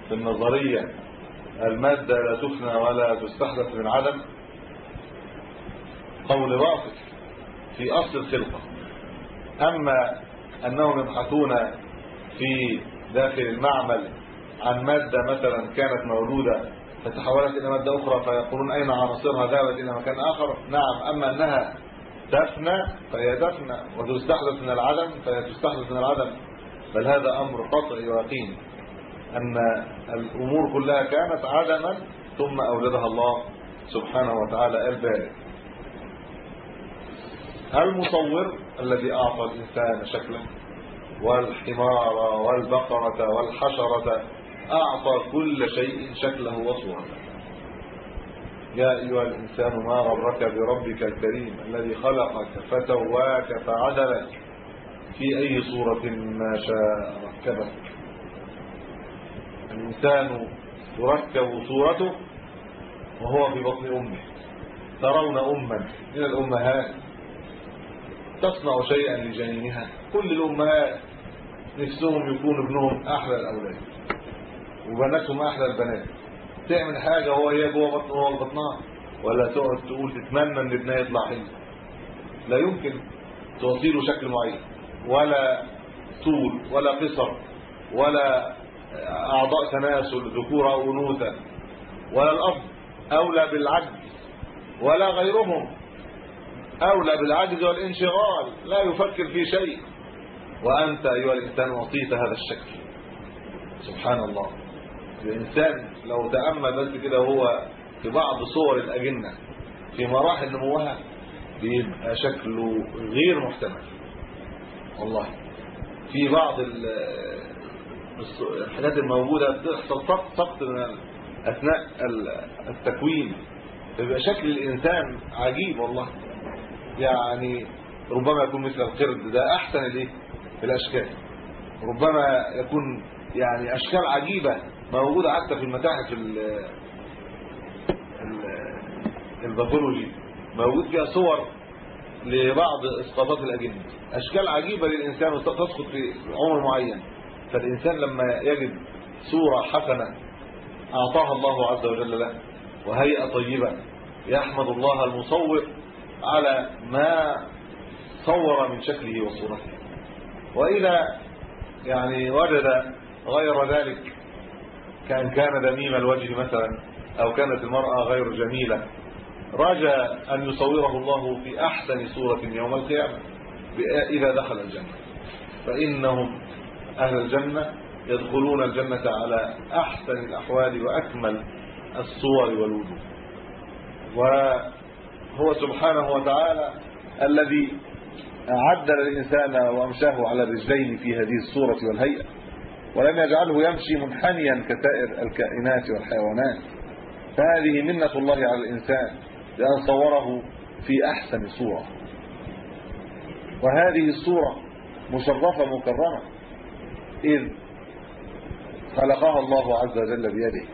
في النظرية المادة لا تفنى ولا تستحدث من عدم قول باطل في أصل الخلقة. أما أنهم يبحثون في داخل المعمل عن مادة مثلا كانت مولودة فتحولت إلى مادة أخرى فيقولون أين عناصرها ذهبت إلى مكان آخر؟ نعم أما أنها تفنى فهي تفنى وتستحدث من العدم فهي تستحدث من العدم. بل هذا أمر قطعي ويقين أن الأمور كلها كانت عدما ثم أوجدها الله سبحانه وتعالى البارئ. المصور الذي أعطى الإنسان شكله والحمار والبقرة والحشرة أعطى كل شيء شكله وصورته يا أيها الإنسان ما غرك بربك الكريم الذي خلقك فسواك فعدلك في أي صورة ما شاء ركبك الإنسان تركب صورته وهو في بطن أمه. ترون أما. من الأمهات. تصنع شيئا لجنينها. كل الأمهات نفسهم يكون ابنهم أحلى الأولاد. وبناتهم أحلى البنات. تعمل حاجة هو هي جوه بطن هو بطنها ولا تقعد تقول تتمنى إن ابنها يطلع حلو لا يمكن. توصيله شكل معين. ولا طول ولا قصر ولا أعضاء تناسل ذكور أو أنوثة ولا الأب أولى بالعجز ولا غيرهم أولى بالعجز والانشغال لا يفكر في شيء. وأنت أيها الإنسان أعطيت هذا الشكل. سبحان الله. الإنسان لو تأمل بس كده هو في بعض صور الأجنة في مراحل نموها بيبقى شكله غير محتمل. والله. في بعض الحاجات الموجودة بتحصل سقط من أثناء التكوين. بيبقى شكل الإنسان عجيب والله. يعني ربما يكون مثل القرد ده أحسن الايه الأشكال. ربما يكون يعني أشكال عجيبة موجودة حتى في المتاحف الباثولوجي. موجود فيها صور لبعض اسقاطات الأجنة. أشكال عجيبة للإنسان تسقط في عمر معين. فالإنسان لما يجد صورة حسنة أعطاها الله عز وجل له وهيئة طيبة يحمد الله المصور على ما صور من شكله وصورته. وإذا يعني وجد غير ذلك كأن كان دميم الوجه مثلا أو كانت المرأة غير جميلة رجى أن يصوره الله في أحسن صورة يوم القيامة إذا دخل الجنة. فإنهم أهل الجنة يدخلون الجنة على أحسن الأحوال وأكمل الصور والوجوه. وهو سبحانه وتعالى الذي عدل الانسان وأمشاه على الرجلين في هذه الصورة والهيئة ولم يجعله يمشي منحنيا كسائر الكائنات والحيوانات. فهذه منة الله على الإنسان. لأن صوره في أحسن صورة. وهذه الصورة مشرفة مكرمة. إذ خلقها الله عز وجل بيده.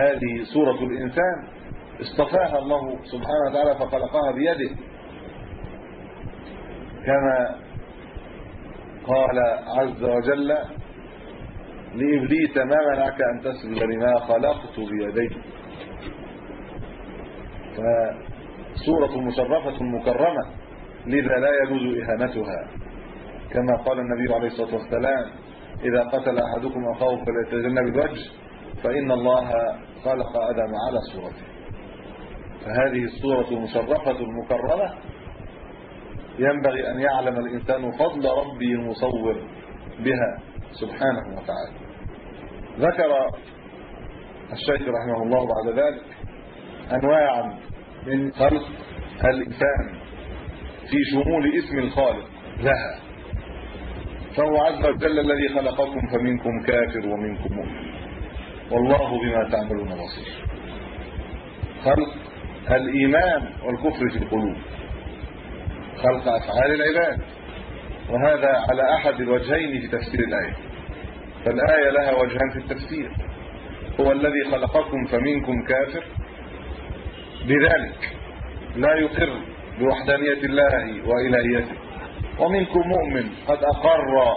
هذه صورة الإنسان اصطفاها الله سبحانه وتعالى فخلقها بيده. كما قال عز وجل لإبليس ما منعك أن تسجد لما خلقت بيدي فصورة مشرفة مكرمة لذا لا يجوز إهانتها. كما قال النبي عليه الصلاة والسلام إذا قتل أحدكم أخاه فليتجنب الوجه فإن الله خلق آدم على صورته. فهذه الصورة المشرفة المكرمة ينبغي أن يعلم الإنسان فضل ربه المصور بها سبحانه وتعالى. ذكر الشيخ رحمه الله بعد ذلك أنواعا من خلق الإنسان في شمول اسم الخالق لها. فهو عز وجل الذي خلقكم فمنكم كافر ومنكم مؤمن. والله بما تعملون بصير. خلق الإيمان والكفر في القلوب. خلق أفعال العباد. وهذا على أحد الوجهين في تفسير الآية. فالآية لها وجهان في التفسير. هو الذي خلقكم فمنكم كافر بذلك لا يقر بوحدانية الله وإلهيته. ومنكم مؤمن قد أقر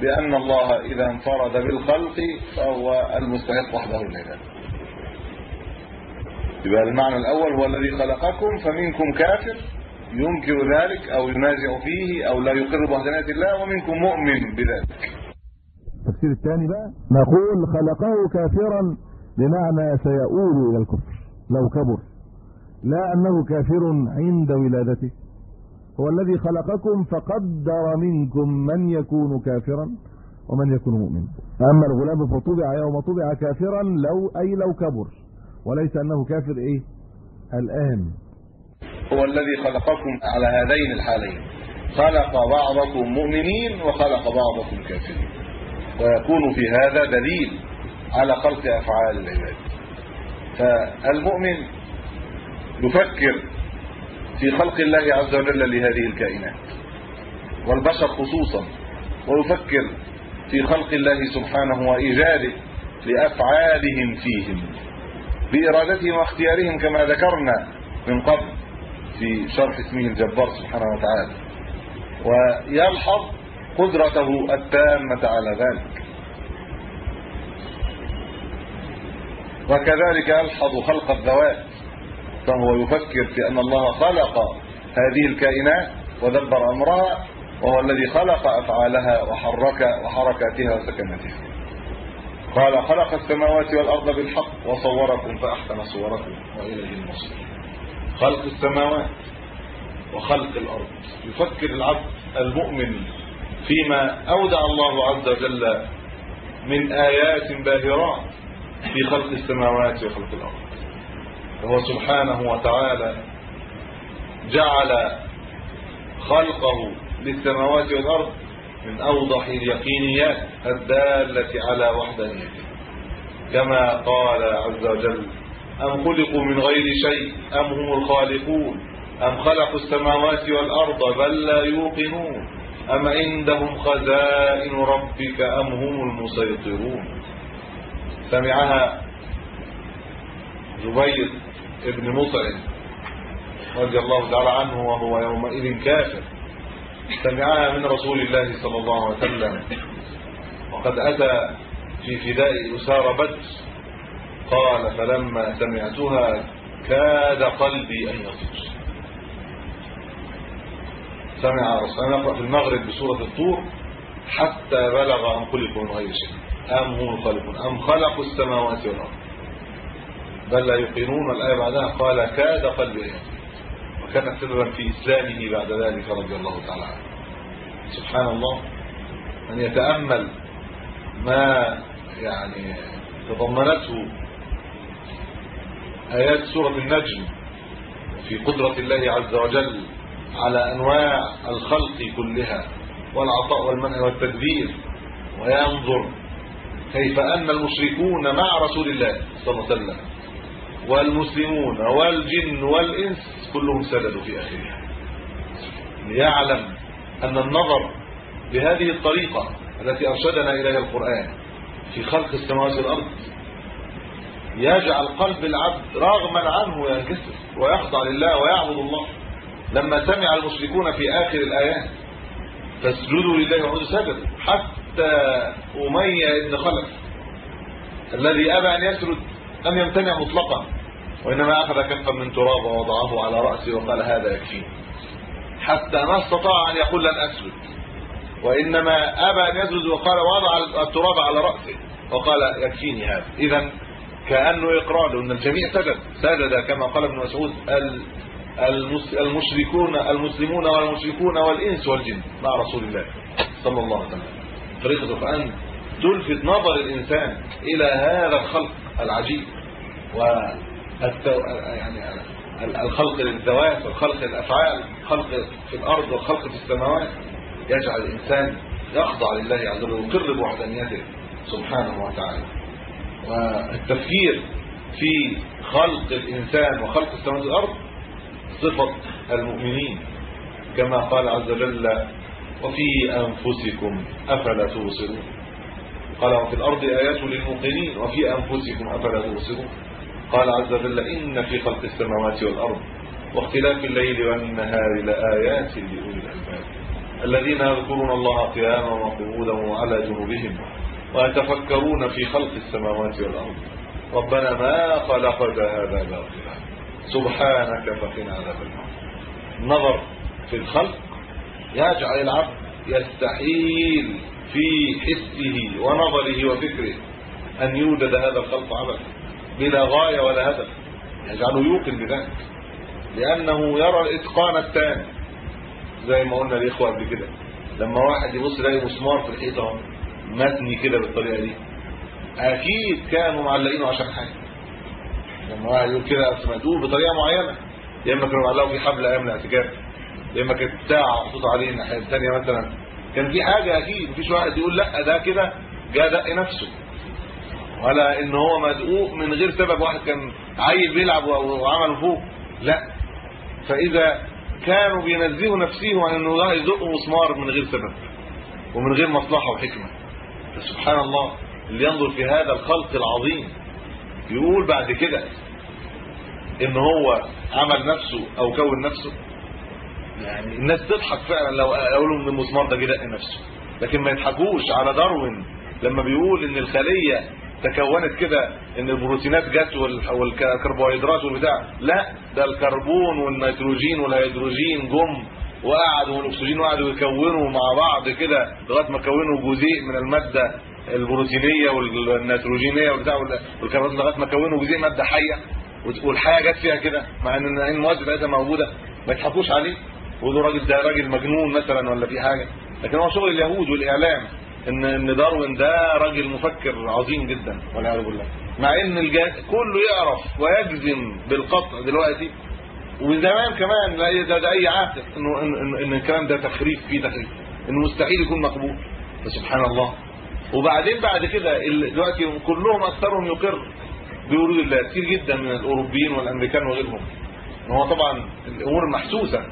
بأن الله إذا انفرد بالخلق فهو المستحق وحده العبادة يبقى المعنى الأول هو الذي خلقكم فمنكم كافر ينكر ذلك أو ينازع فيه أو لا يقر بوحدانية الله ومنكم مؤمن بذلك. التفسير الثاني بقى نقول خلقه كافرا بمعنى سيؤول إلى الكفر. لو كبر. لا أنه كافر عند ولادته. هو الذي خلقكم فقدر منكم من يكون كافرا ومن يكون مؤمنا أما الغلام فطبع يوم طبع كافرا لو أي لو كبر. وليس أنه كافر إيه؟ الآن. هو الذي خلقكم على هذين الحالين. خلق بعضكم مؤمنين وخلق بعضكم كافرين. ويكون في هذا دليل على خلق أفعال العباد. فالمؤمن يفكر في خلق الله عز وجل لهذه الكائنات والبشر خصوصا ويفكر في خلق الله سبحانه وإيجاده لأفعالهم فيهم بإرادتهم واختيارهم كما ذكرنا من قبل في شرح اسمه الجبار سبحانه وتعالى. ويلحظ قدرته التامة على ذلك. وكذلك يلحظ خلق الذوات فهو يفكر في أن الله خلق هذه الكائنات ودبر أمرها وهو الذي خلق أفعالها وحرك وحركاتها وسكناتها. قال خلق السماوات والأرض بالحق وصوركم فأحسن صوركم وإليه المصير. خلق السماوات وخلق الأرض. يفكر العبد المؤمن فيما أودع الله عز وجل من آيات باهرات في خلق السماوات وخلق الأرض. وهو سبحانه وتعالى جعل خلقه للسماوات والأرض من أوضح اليقينيات الدالة على وحدانيته. كما قال عز وجل أم خلقوا من غير شيء؟ أم هم الخالقون؟ أم خلقوا السماوات والأرض بل لا يوقنون؟ أم عندهم خزائن ربك أم هم المسيطرون؟ سمعها جبير ابن مطعم رضي الله تعالى عنه وهو يومئذ كافر. سمعها من رسول الله صلى الله عليه وسلم. وقد أتى في فداء أسار بدر. قال فلما سمعتها كاد قلبي أن يطير. سمع رسول الله في المغرب بسورة الطور حتى بلغ أم خلقوا من غير شيء. أم هم الخالقون أم خلقوا السماوات والأرض. بل لا يقينون الآية بعدها. قال كاد يطير وكان سببا في إسلامه بعد ذلك رضي الله تعالى عنه. سبحان الله. أن يتأمل ما يعني تضمنته آيات سورة النجم في قدرة الله عز وجل على أنواع الخلق كلها والعطاء والمنع والتدبير وينظر كيف أن المشركون مع رسول الله صلى الله عليه وسلم والمسلمون والجن والإنس كلهم سددوا في آخرها ليعلم أن النظر بهذه الطريقة التي أرشدنا إليها القرآن في خلق السماوات والأرض يجعل قلب العبد رغما عنه ينكسر ويخضع لله ويعبد الله. لما سمع المشركون في آخر الآيات فاسجدوا لله وعودوا سجد حتى أمية بن خلف الذي أبى أن يسجد لم يمتنع مطلقا. وإنما أخذ كفا من تراب ووضعه على رأسه وقال هذا يكفيني. حتى ما استطاع أن يقول لن أسجد. وإنما أبى أن يسجد وقال وضع التراب على رأسه وقال يكفيني هذا. إذا كأنه إقرار أن الجميع سجد. سجد كما قال ابن مسعود المشركون المسلمون والمشركون والإنس والجن مع رسول الله صلى الله عليه وسلم. طريقة أن تلفت نظر الإنسان إلى هذا الخلق العجيب. و يعني الخلق للذوات والخلق للأفعال خلق في الأرض والخلق في السماوات. يجعل الإنسان يخضع لله عز وجل ويقر بوحدانيته سبحانه وتعالى. والتفكير في خلق الإنسان وخلق السماوات والأرض صفة المؤمنين كما قال عز وجل وفي أنفسكم أفلا تبصرون قال وفي الأرض آيات للموقنين وفي أنفسكم أفلا تبصرون قال عز وجل إن في خلق السماوات والأرض واختلاف الليل والنهار لآيات لأولي الألباب. الذين يذكرون الله قياما وقعودا وعلى جنوبهم ويتفكرون في خلق السماوات والأرض. ربنا ما خلقت هذا باطلا. سبحانك فقنا عذاب النار. النظر في الخلق يجعل العبد يستحيل في حسه ونظره وفكره أن يوجد هذا الخلق عبثا بلا غاية ولا هدف. يجعله يوقن بذلك. لأنه يرى الإتقان التام. زي ما قلنا الإخوة قبل كده. لما واحد يبص يلاقي مسمار في الحيطة متني كده بالطريقة دي. أكيد كانوا معلقينه عشان حاجة. لما واحد يقول كده سمعتوه بطريقة معينة. يا إما كانوا معلقوا في حبل أيام الاعتكاف يا إما كانت ساعة محطوط عليه الناحية الثانية مثلا. كان في حاجة أكيد مفيش واحد يقول لأ ده كده جاء دق نفسه. ولا إن هو مدقوق من غير سبب واحد كان عيل بيلعب وعمل فوق. لا. فإذا كانوا بينزهوا نفسهم عن إنه يزقوا مسمار من غير سبب ومن غير مصلحة وحكمة. سبحان الله اللي ينظر في هذا الخلق العظيم يقول بعد كده إن هو عمل نفسه أو كون نفسه. يعني الناس تضحك فعلا لو قالوا إن المسمار ده جدق نفسه. لكن ما يضحكوش على داروين لما بيقول إن الخلية تكونت كده إن البروتينات جت والكربوهيدرات والبتاع. لا ده الكربون والنيتروجين والهيدروجين جم وقعدوا والأكسجين وقعدوا يكونوا مع بعض كده لغاية ما كونوا جزيء من المادة البروتينية والنيتروجينية والبتاع والكربون لغاية ما كونوا جزيء مادة حية. والحياة جت فيها كده مع إن المواد بتاعتها موجودة. ما يضحكوش عليه. ويقولوا راجل ده راجل مجنون مثلا ولا في حاجة. لكن هو شغل اليهود والإعلام. ان إن داروين ده راجل مفكر عظيم جدا والعياذ بالله. مع إن الجهاز كله يعرف ويجزم بالقطع دلوقتي وزمان كمان لا ده, ده أي عاقل انه ان, إن الكلام ده تخريف فيه تخريف إنه مستحيل يكون مقبول. فسبحان الله. وبعدين بعد كده دلوقتي كلهم أكثرهم يقر بورود الله. كتير جدا من الأوروبيين والأمريكان وغيرهم. هو طبعا الأمور محسوسة.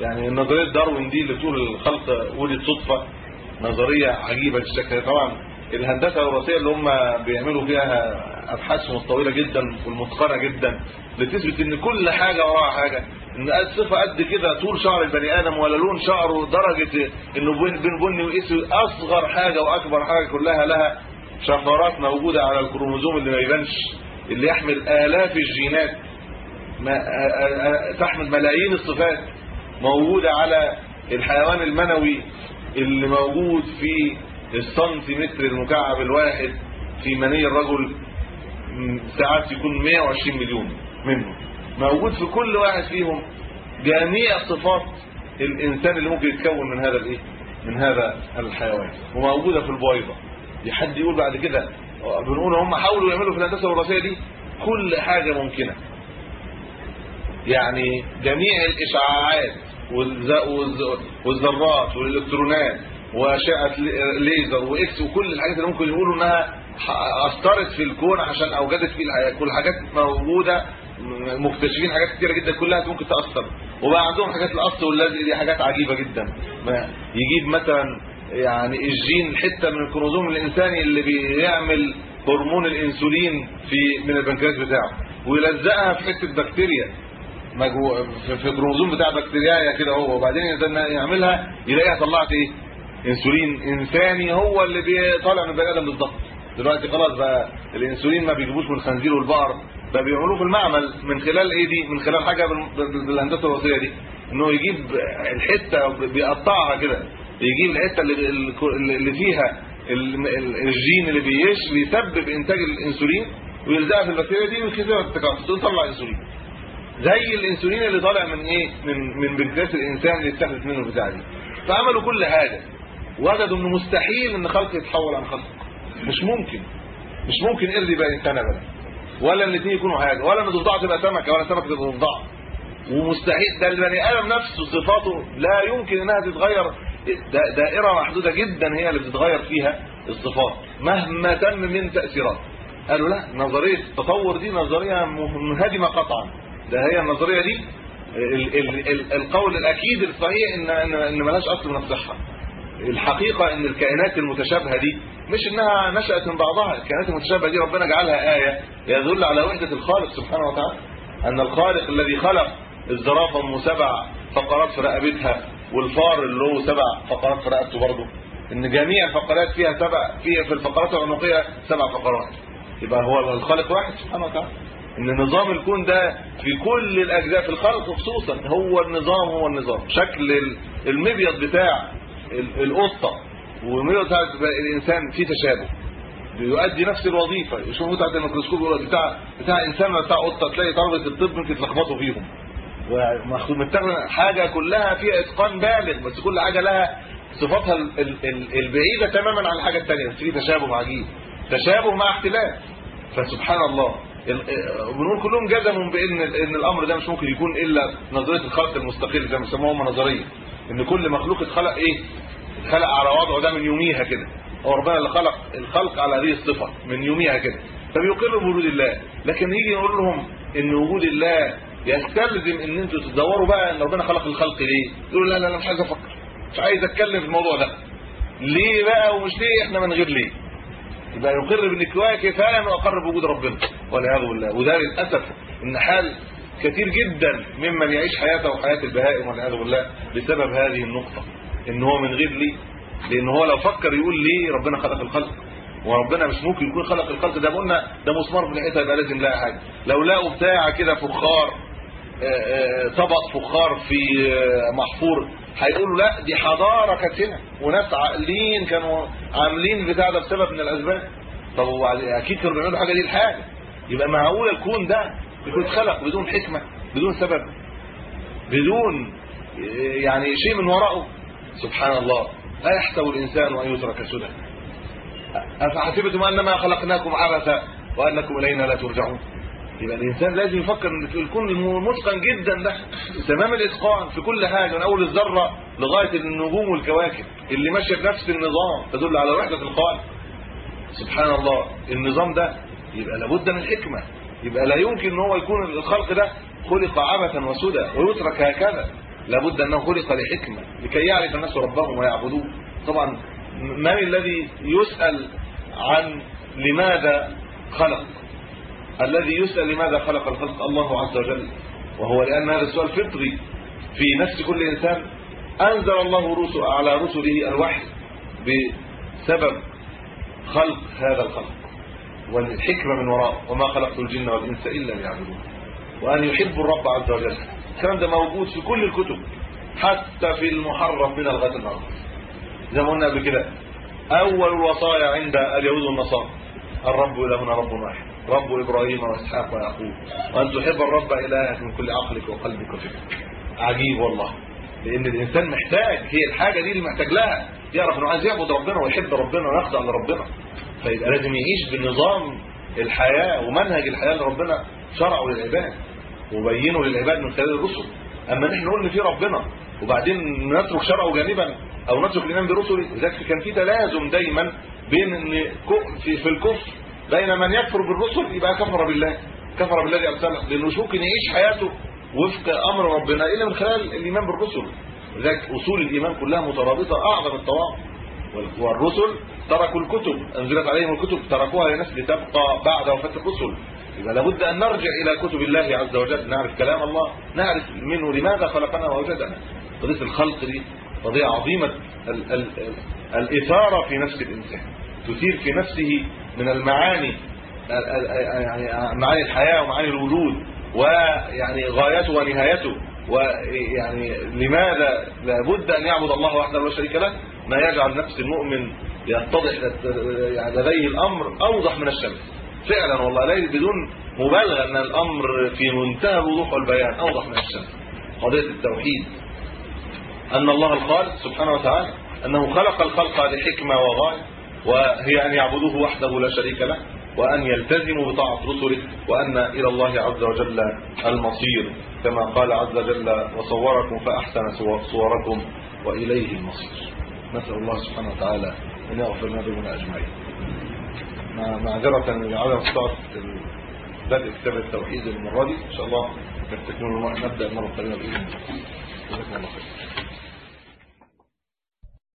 يعني نظرية داروين دي اللي بتقول الخلق ولد صدفة. نظرية عجيبة الشكل طبعا الهندسة الوراثية اللي هم بيعملوا فيها ابحاثهم الطويله جدا والمتقنة جدا لتثبت إن كل حاجة وراها حاجة. إن الصفه قد كده طول شعر البني آدم ولا لون شعره درجة إنه بين بني واسود أصغر حاجة وأكبر حاجة كلها لها شفرات موجودة على الكروموزوم اللي ما يبانش اللي يحمل آلاف الجينات. ما تحمل ملايين الصفات موجودة على الحيوان المنوي. اللي موجود في السنتيمتر المكعب الواحد في مني الرجل ساعات يكون 120 مليون منه. موجود في كل واحد فيهم جميع صفات الإنسان اللي ممكن يتكون من هذا الإيه؟ من هذا الحيوان. وموجودة في البويضة. حد يقول بعد كده بنقول هم حاولوا يعملوا في الهندسة الوراثية دي كل حاجة ممكنة. يعني جميع الإشعاعات والذرات والإلكترونات وأشعة ليزر وإكس وكل الحاجات اللي ممكن يقولوا إنها أثرت في الكون عشان أوجدت فيه الحياة كل حاجات موجودة مكتشفين حاجات كتيرة جدا كلها ممكن تأثر. وبقى عندهم حاجات القص واللزق دي حاجات عجيبة جدا. يجيب مثلا يعني الجين حتة من الكروموزوم الإنساني اللي بيعمل هرمون الإنسولين في من البنكرياس بتاعه ويلزقها في حتة بكتيريا. في الكروموزوم بتاع بكتيريا كده هو. وبعدين ينزل يعملها يلاقيها طلعت إيه؟ إنسولين إنساني هو اللي بيطلع من البني آدم بالضبط. دلوقتي خلاص بقى الإنسولين ما بيجيبوش من الخنزير والبقر بقى بيعملوه في المعمل من خلال إيه دي؟ من خلال حاجة بال- بال- بالهندسة الوراثيه دي. إنه يجيب الحتة بيقطعها كده. يجيب الحتة اللي اللي فيها ال- ال- الجين اللي بيش بيسبب إنتاج الإنسولين ويلزقها في البكتيريا دي ويخزنها في التكاثر تطلع إنسولين. زي الانسولين اللي طالع من إيه؟ من من بنكرياس الانسان اللي اتخذت منه البتاع دي. فعملوا كل حاجة وجدوا إنه مستحيل إن خلق يتحول عن خلق. مش ممكن. مش ممكن قرد يبقى انسان ابدا. ولا الاثنين يكونوا حاجة ولا إن الضفدعه تبقى سمكة ولا سمكه تبقى ضفدعه ومستحيل. ده البني آدم نفسه صفاته لا يمكن إنها تتغير. دا- دائرة محدودة جدا هي اللي بتتغير فيها الصفات. مهما تم من تأثيرات. قالوا لا نظرية التطور دي نظرية منهدمه قطعا. ده هي النظرية دي. ال ال ال القول الأكيد الصحيح ان ان, إن ملهاش أصل من الصحة. الحقيقة إن الكائنات المتشابهة دي مش إنها نشأت من بعضها. الكائنات المتشابهة دي ربنا جعلها آية يدل على وحدة الخالق سبحانه وتعالى. أن الخالق الذي خلق الزرافة ام سبع فقرات في رقبتها والفار اللي له سبع فقرات في رقبته برضه. إن جميع الفقرات فيها سبع فيها في الفقرات العنقية سبع فقرات. يبقى هو الخالق واحد سبحانه وتعالى. إن نظام الكون ده في كل الأجزاء في الخلق خصوصا هو النظام هو النظام. شكل ال- المبيض بتاع ال- القطة والمبيض بتاع الإنسان فيه تشابه. بيؤدي نفس الوظيفة. يشوفوا تحت الميكروسكوب يقولوا بتاع بتاع إنسان ولا بتاع قطة تلاقي طلبة الطب ممكن تلخبطوا فيهم. وماخد حاجة كلها فيها إتقان بالغ بس كل حاجة لها صفاتها ال- ال- ال- البعيدة تماما عن الحاجة الثانية بس في تشابه عجيب تشابه مع اختلاف. فسبحان الله. بنقول كلهم جزموا بإن إن الأمر ده مش ممكن يكون إلا نظرية الخلق المستقل زي ما بيسموها هم نظريه إن كل مخلوق اتخلق إيه؟ اتخلق على وضعه ده من يوميها كده. هو ربنا اللي خلق الخلق على هذه الصفة من يوميها كده. فبيقروا بوجود الله. لكن يجي يقول لهم إن وجود الله يستلزم إن أنتوا تدوروا بقى إن ربنا خلق الخلق ليه؟ يقولوا لا لا لا مش عايز أفكر. مش عايز أتكلم في الموضوع ده. ليه بقى ومش ليه إحنا من غير ليه؟ يبقى يقر بالكفايه كفايه انه اقر بوجود ربنا. والعياذ بالله. وده للأسف إن حال كثير جدا ممن يعيش حياته وحياة البهائم والعياذ بالله بسبب هذه النقطة. إن هو من غير ليه لأن هو لو فكر يقول ليه ربنا خلق الخلق. وربنا مش ممكن يكون خلق الخلق. ده قلنا ده مسمار في الحيطه يبقى لازم لاقي حاجة. لو لقوا بتاع كده فخار آه، آه، طبق فخار في آه، محفور هيقولوا لا دي حضارة كانت وناس عاقلين كانوا عاملين بتاع ده بسبب من الأسباب. طب أكيد كانوا بيعملوا حاجة دي الحاجة يبقى معقول الكون ده يكون اتخلق بدون حكمة بدون سبب بدون يعني شيء من وراءه. سبحان الله لا يحسب الإنسان أن يترك سدى. أفحسبتم أنما خلقناكم عبثا وأنكم إلينا لا ترجعون؟ يبقى الإنسان لازم يفكر إن الكون متقن جدا ده. تمام الإتقان في كل حاجة من أول الذرة لغاية النجوم والكواكب. اللي ماشية بنفس النظام تدل على وحدة الخالق سبحان الله النظام ده يبقى لابد من حكمة. يبقى لا يمكن إن هو يكون الخلق ده خلق عبثا وسدى ويترك هكذا. لابد أنه خلق لحكمة لكي يعرف الناس ربهم ويعبدوه. طبعا من الذي يسأل عن لماذا خلق؟ الذي يسأل لماذا خلق الخلق؟ الله عز وجل. وهو لأن هذا السؤال فطري في نفس كل إنسان. أنزل الله رسل على رسله الوحي بسبب خلق هذا الخلق. والحكمة من وراء وما خلقت الجن والإنس إلا ليعبدون. وأن يحبوا الرب عز وجل. الكلام ده موجود في كل الكتب حتى في المحرف من الغد النهار زي ما قلنا قبل كده أول الوصايا عند اليهود والنصارى الرب إلهنا رب واحد رب إبراهيم وإسحاق ويعقوب. وأن تحب الرب إلهك من كل عقلك وقلبك وفكرك. عجيب والله لأن الإنسان محتاج هي الحاجة دي اللي محتاج لها. يعرف إنه عايز يعبد ربنا ويحب ربنا ويخضع لربنا. فيبقى لازم يعيش بنظام الحياة ومنهج الحياة اللي ربنا شرعه للعباد وبينه للعباد من خلال الرسل. أما نحن نقول إن في ربنا وبعدين نترك شرعه جانبا أو نترك الإيمان برسله لذلك كان في تلازم دايما بين إن في الكفر بين من يكفر بالرسل يبقى كفر بالله. كفر بالذي ارسله لأنه ممكن يعيش حياته وفق أمر ربنا إلا من خلال الإيمان بالرسل. لذلك أصول الإيمان كلها مترابطة أعظم الطواف. والرسل تركوا الكتب أنزلت عليهم الكتب تركوها للناس لتبقى بعد وفاة الرسل. يبقى لابد أن نرجع إلى كتب الله عز وجل نعرف كلام الله نعرف منه لماذا خلقنا ووجدنا. قضيه الخلق دي قضيه عظيمة ال ال الإثارة في نفس الإنسان تثير في نفسه من المعاني يعني معاني الحياة ومعاني الوجود ويعني غايته ونهايته ويعني لماذا لابد أن يعبد الله وحده لا شريك له؟ ما يجعل نفس المؤمن يتضح يعني لديه الأمر أوضح من الشمس. فعلا والله لا بدون مبالغة أن الأمر في منتهى الوضوح والبيان أوضح من الشمس. قضية التوحيد. أن الله الخالق سبحانه وتعالى أنه خلق الخلق لحكمة وغاية وهي أن يعبدوه وحده لا شريك له وأن يلتزموا بطاعة رسله وأن إلى الله عز وجل المصير. كما قال عز وجل وصوركم فأحسن صوركم وإليه المصير. نسأل الله سبحانه وتعالى ان يغفر لنا ذنوبنا أجمعين. معذرة لعدم استطاعه بدء كتاب التوحيد المرة دي. إن شاء الله نبدأ المرة القادمه بإذن الله.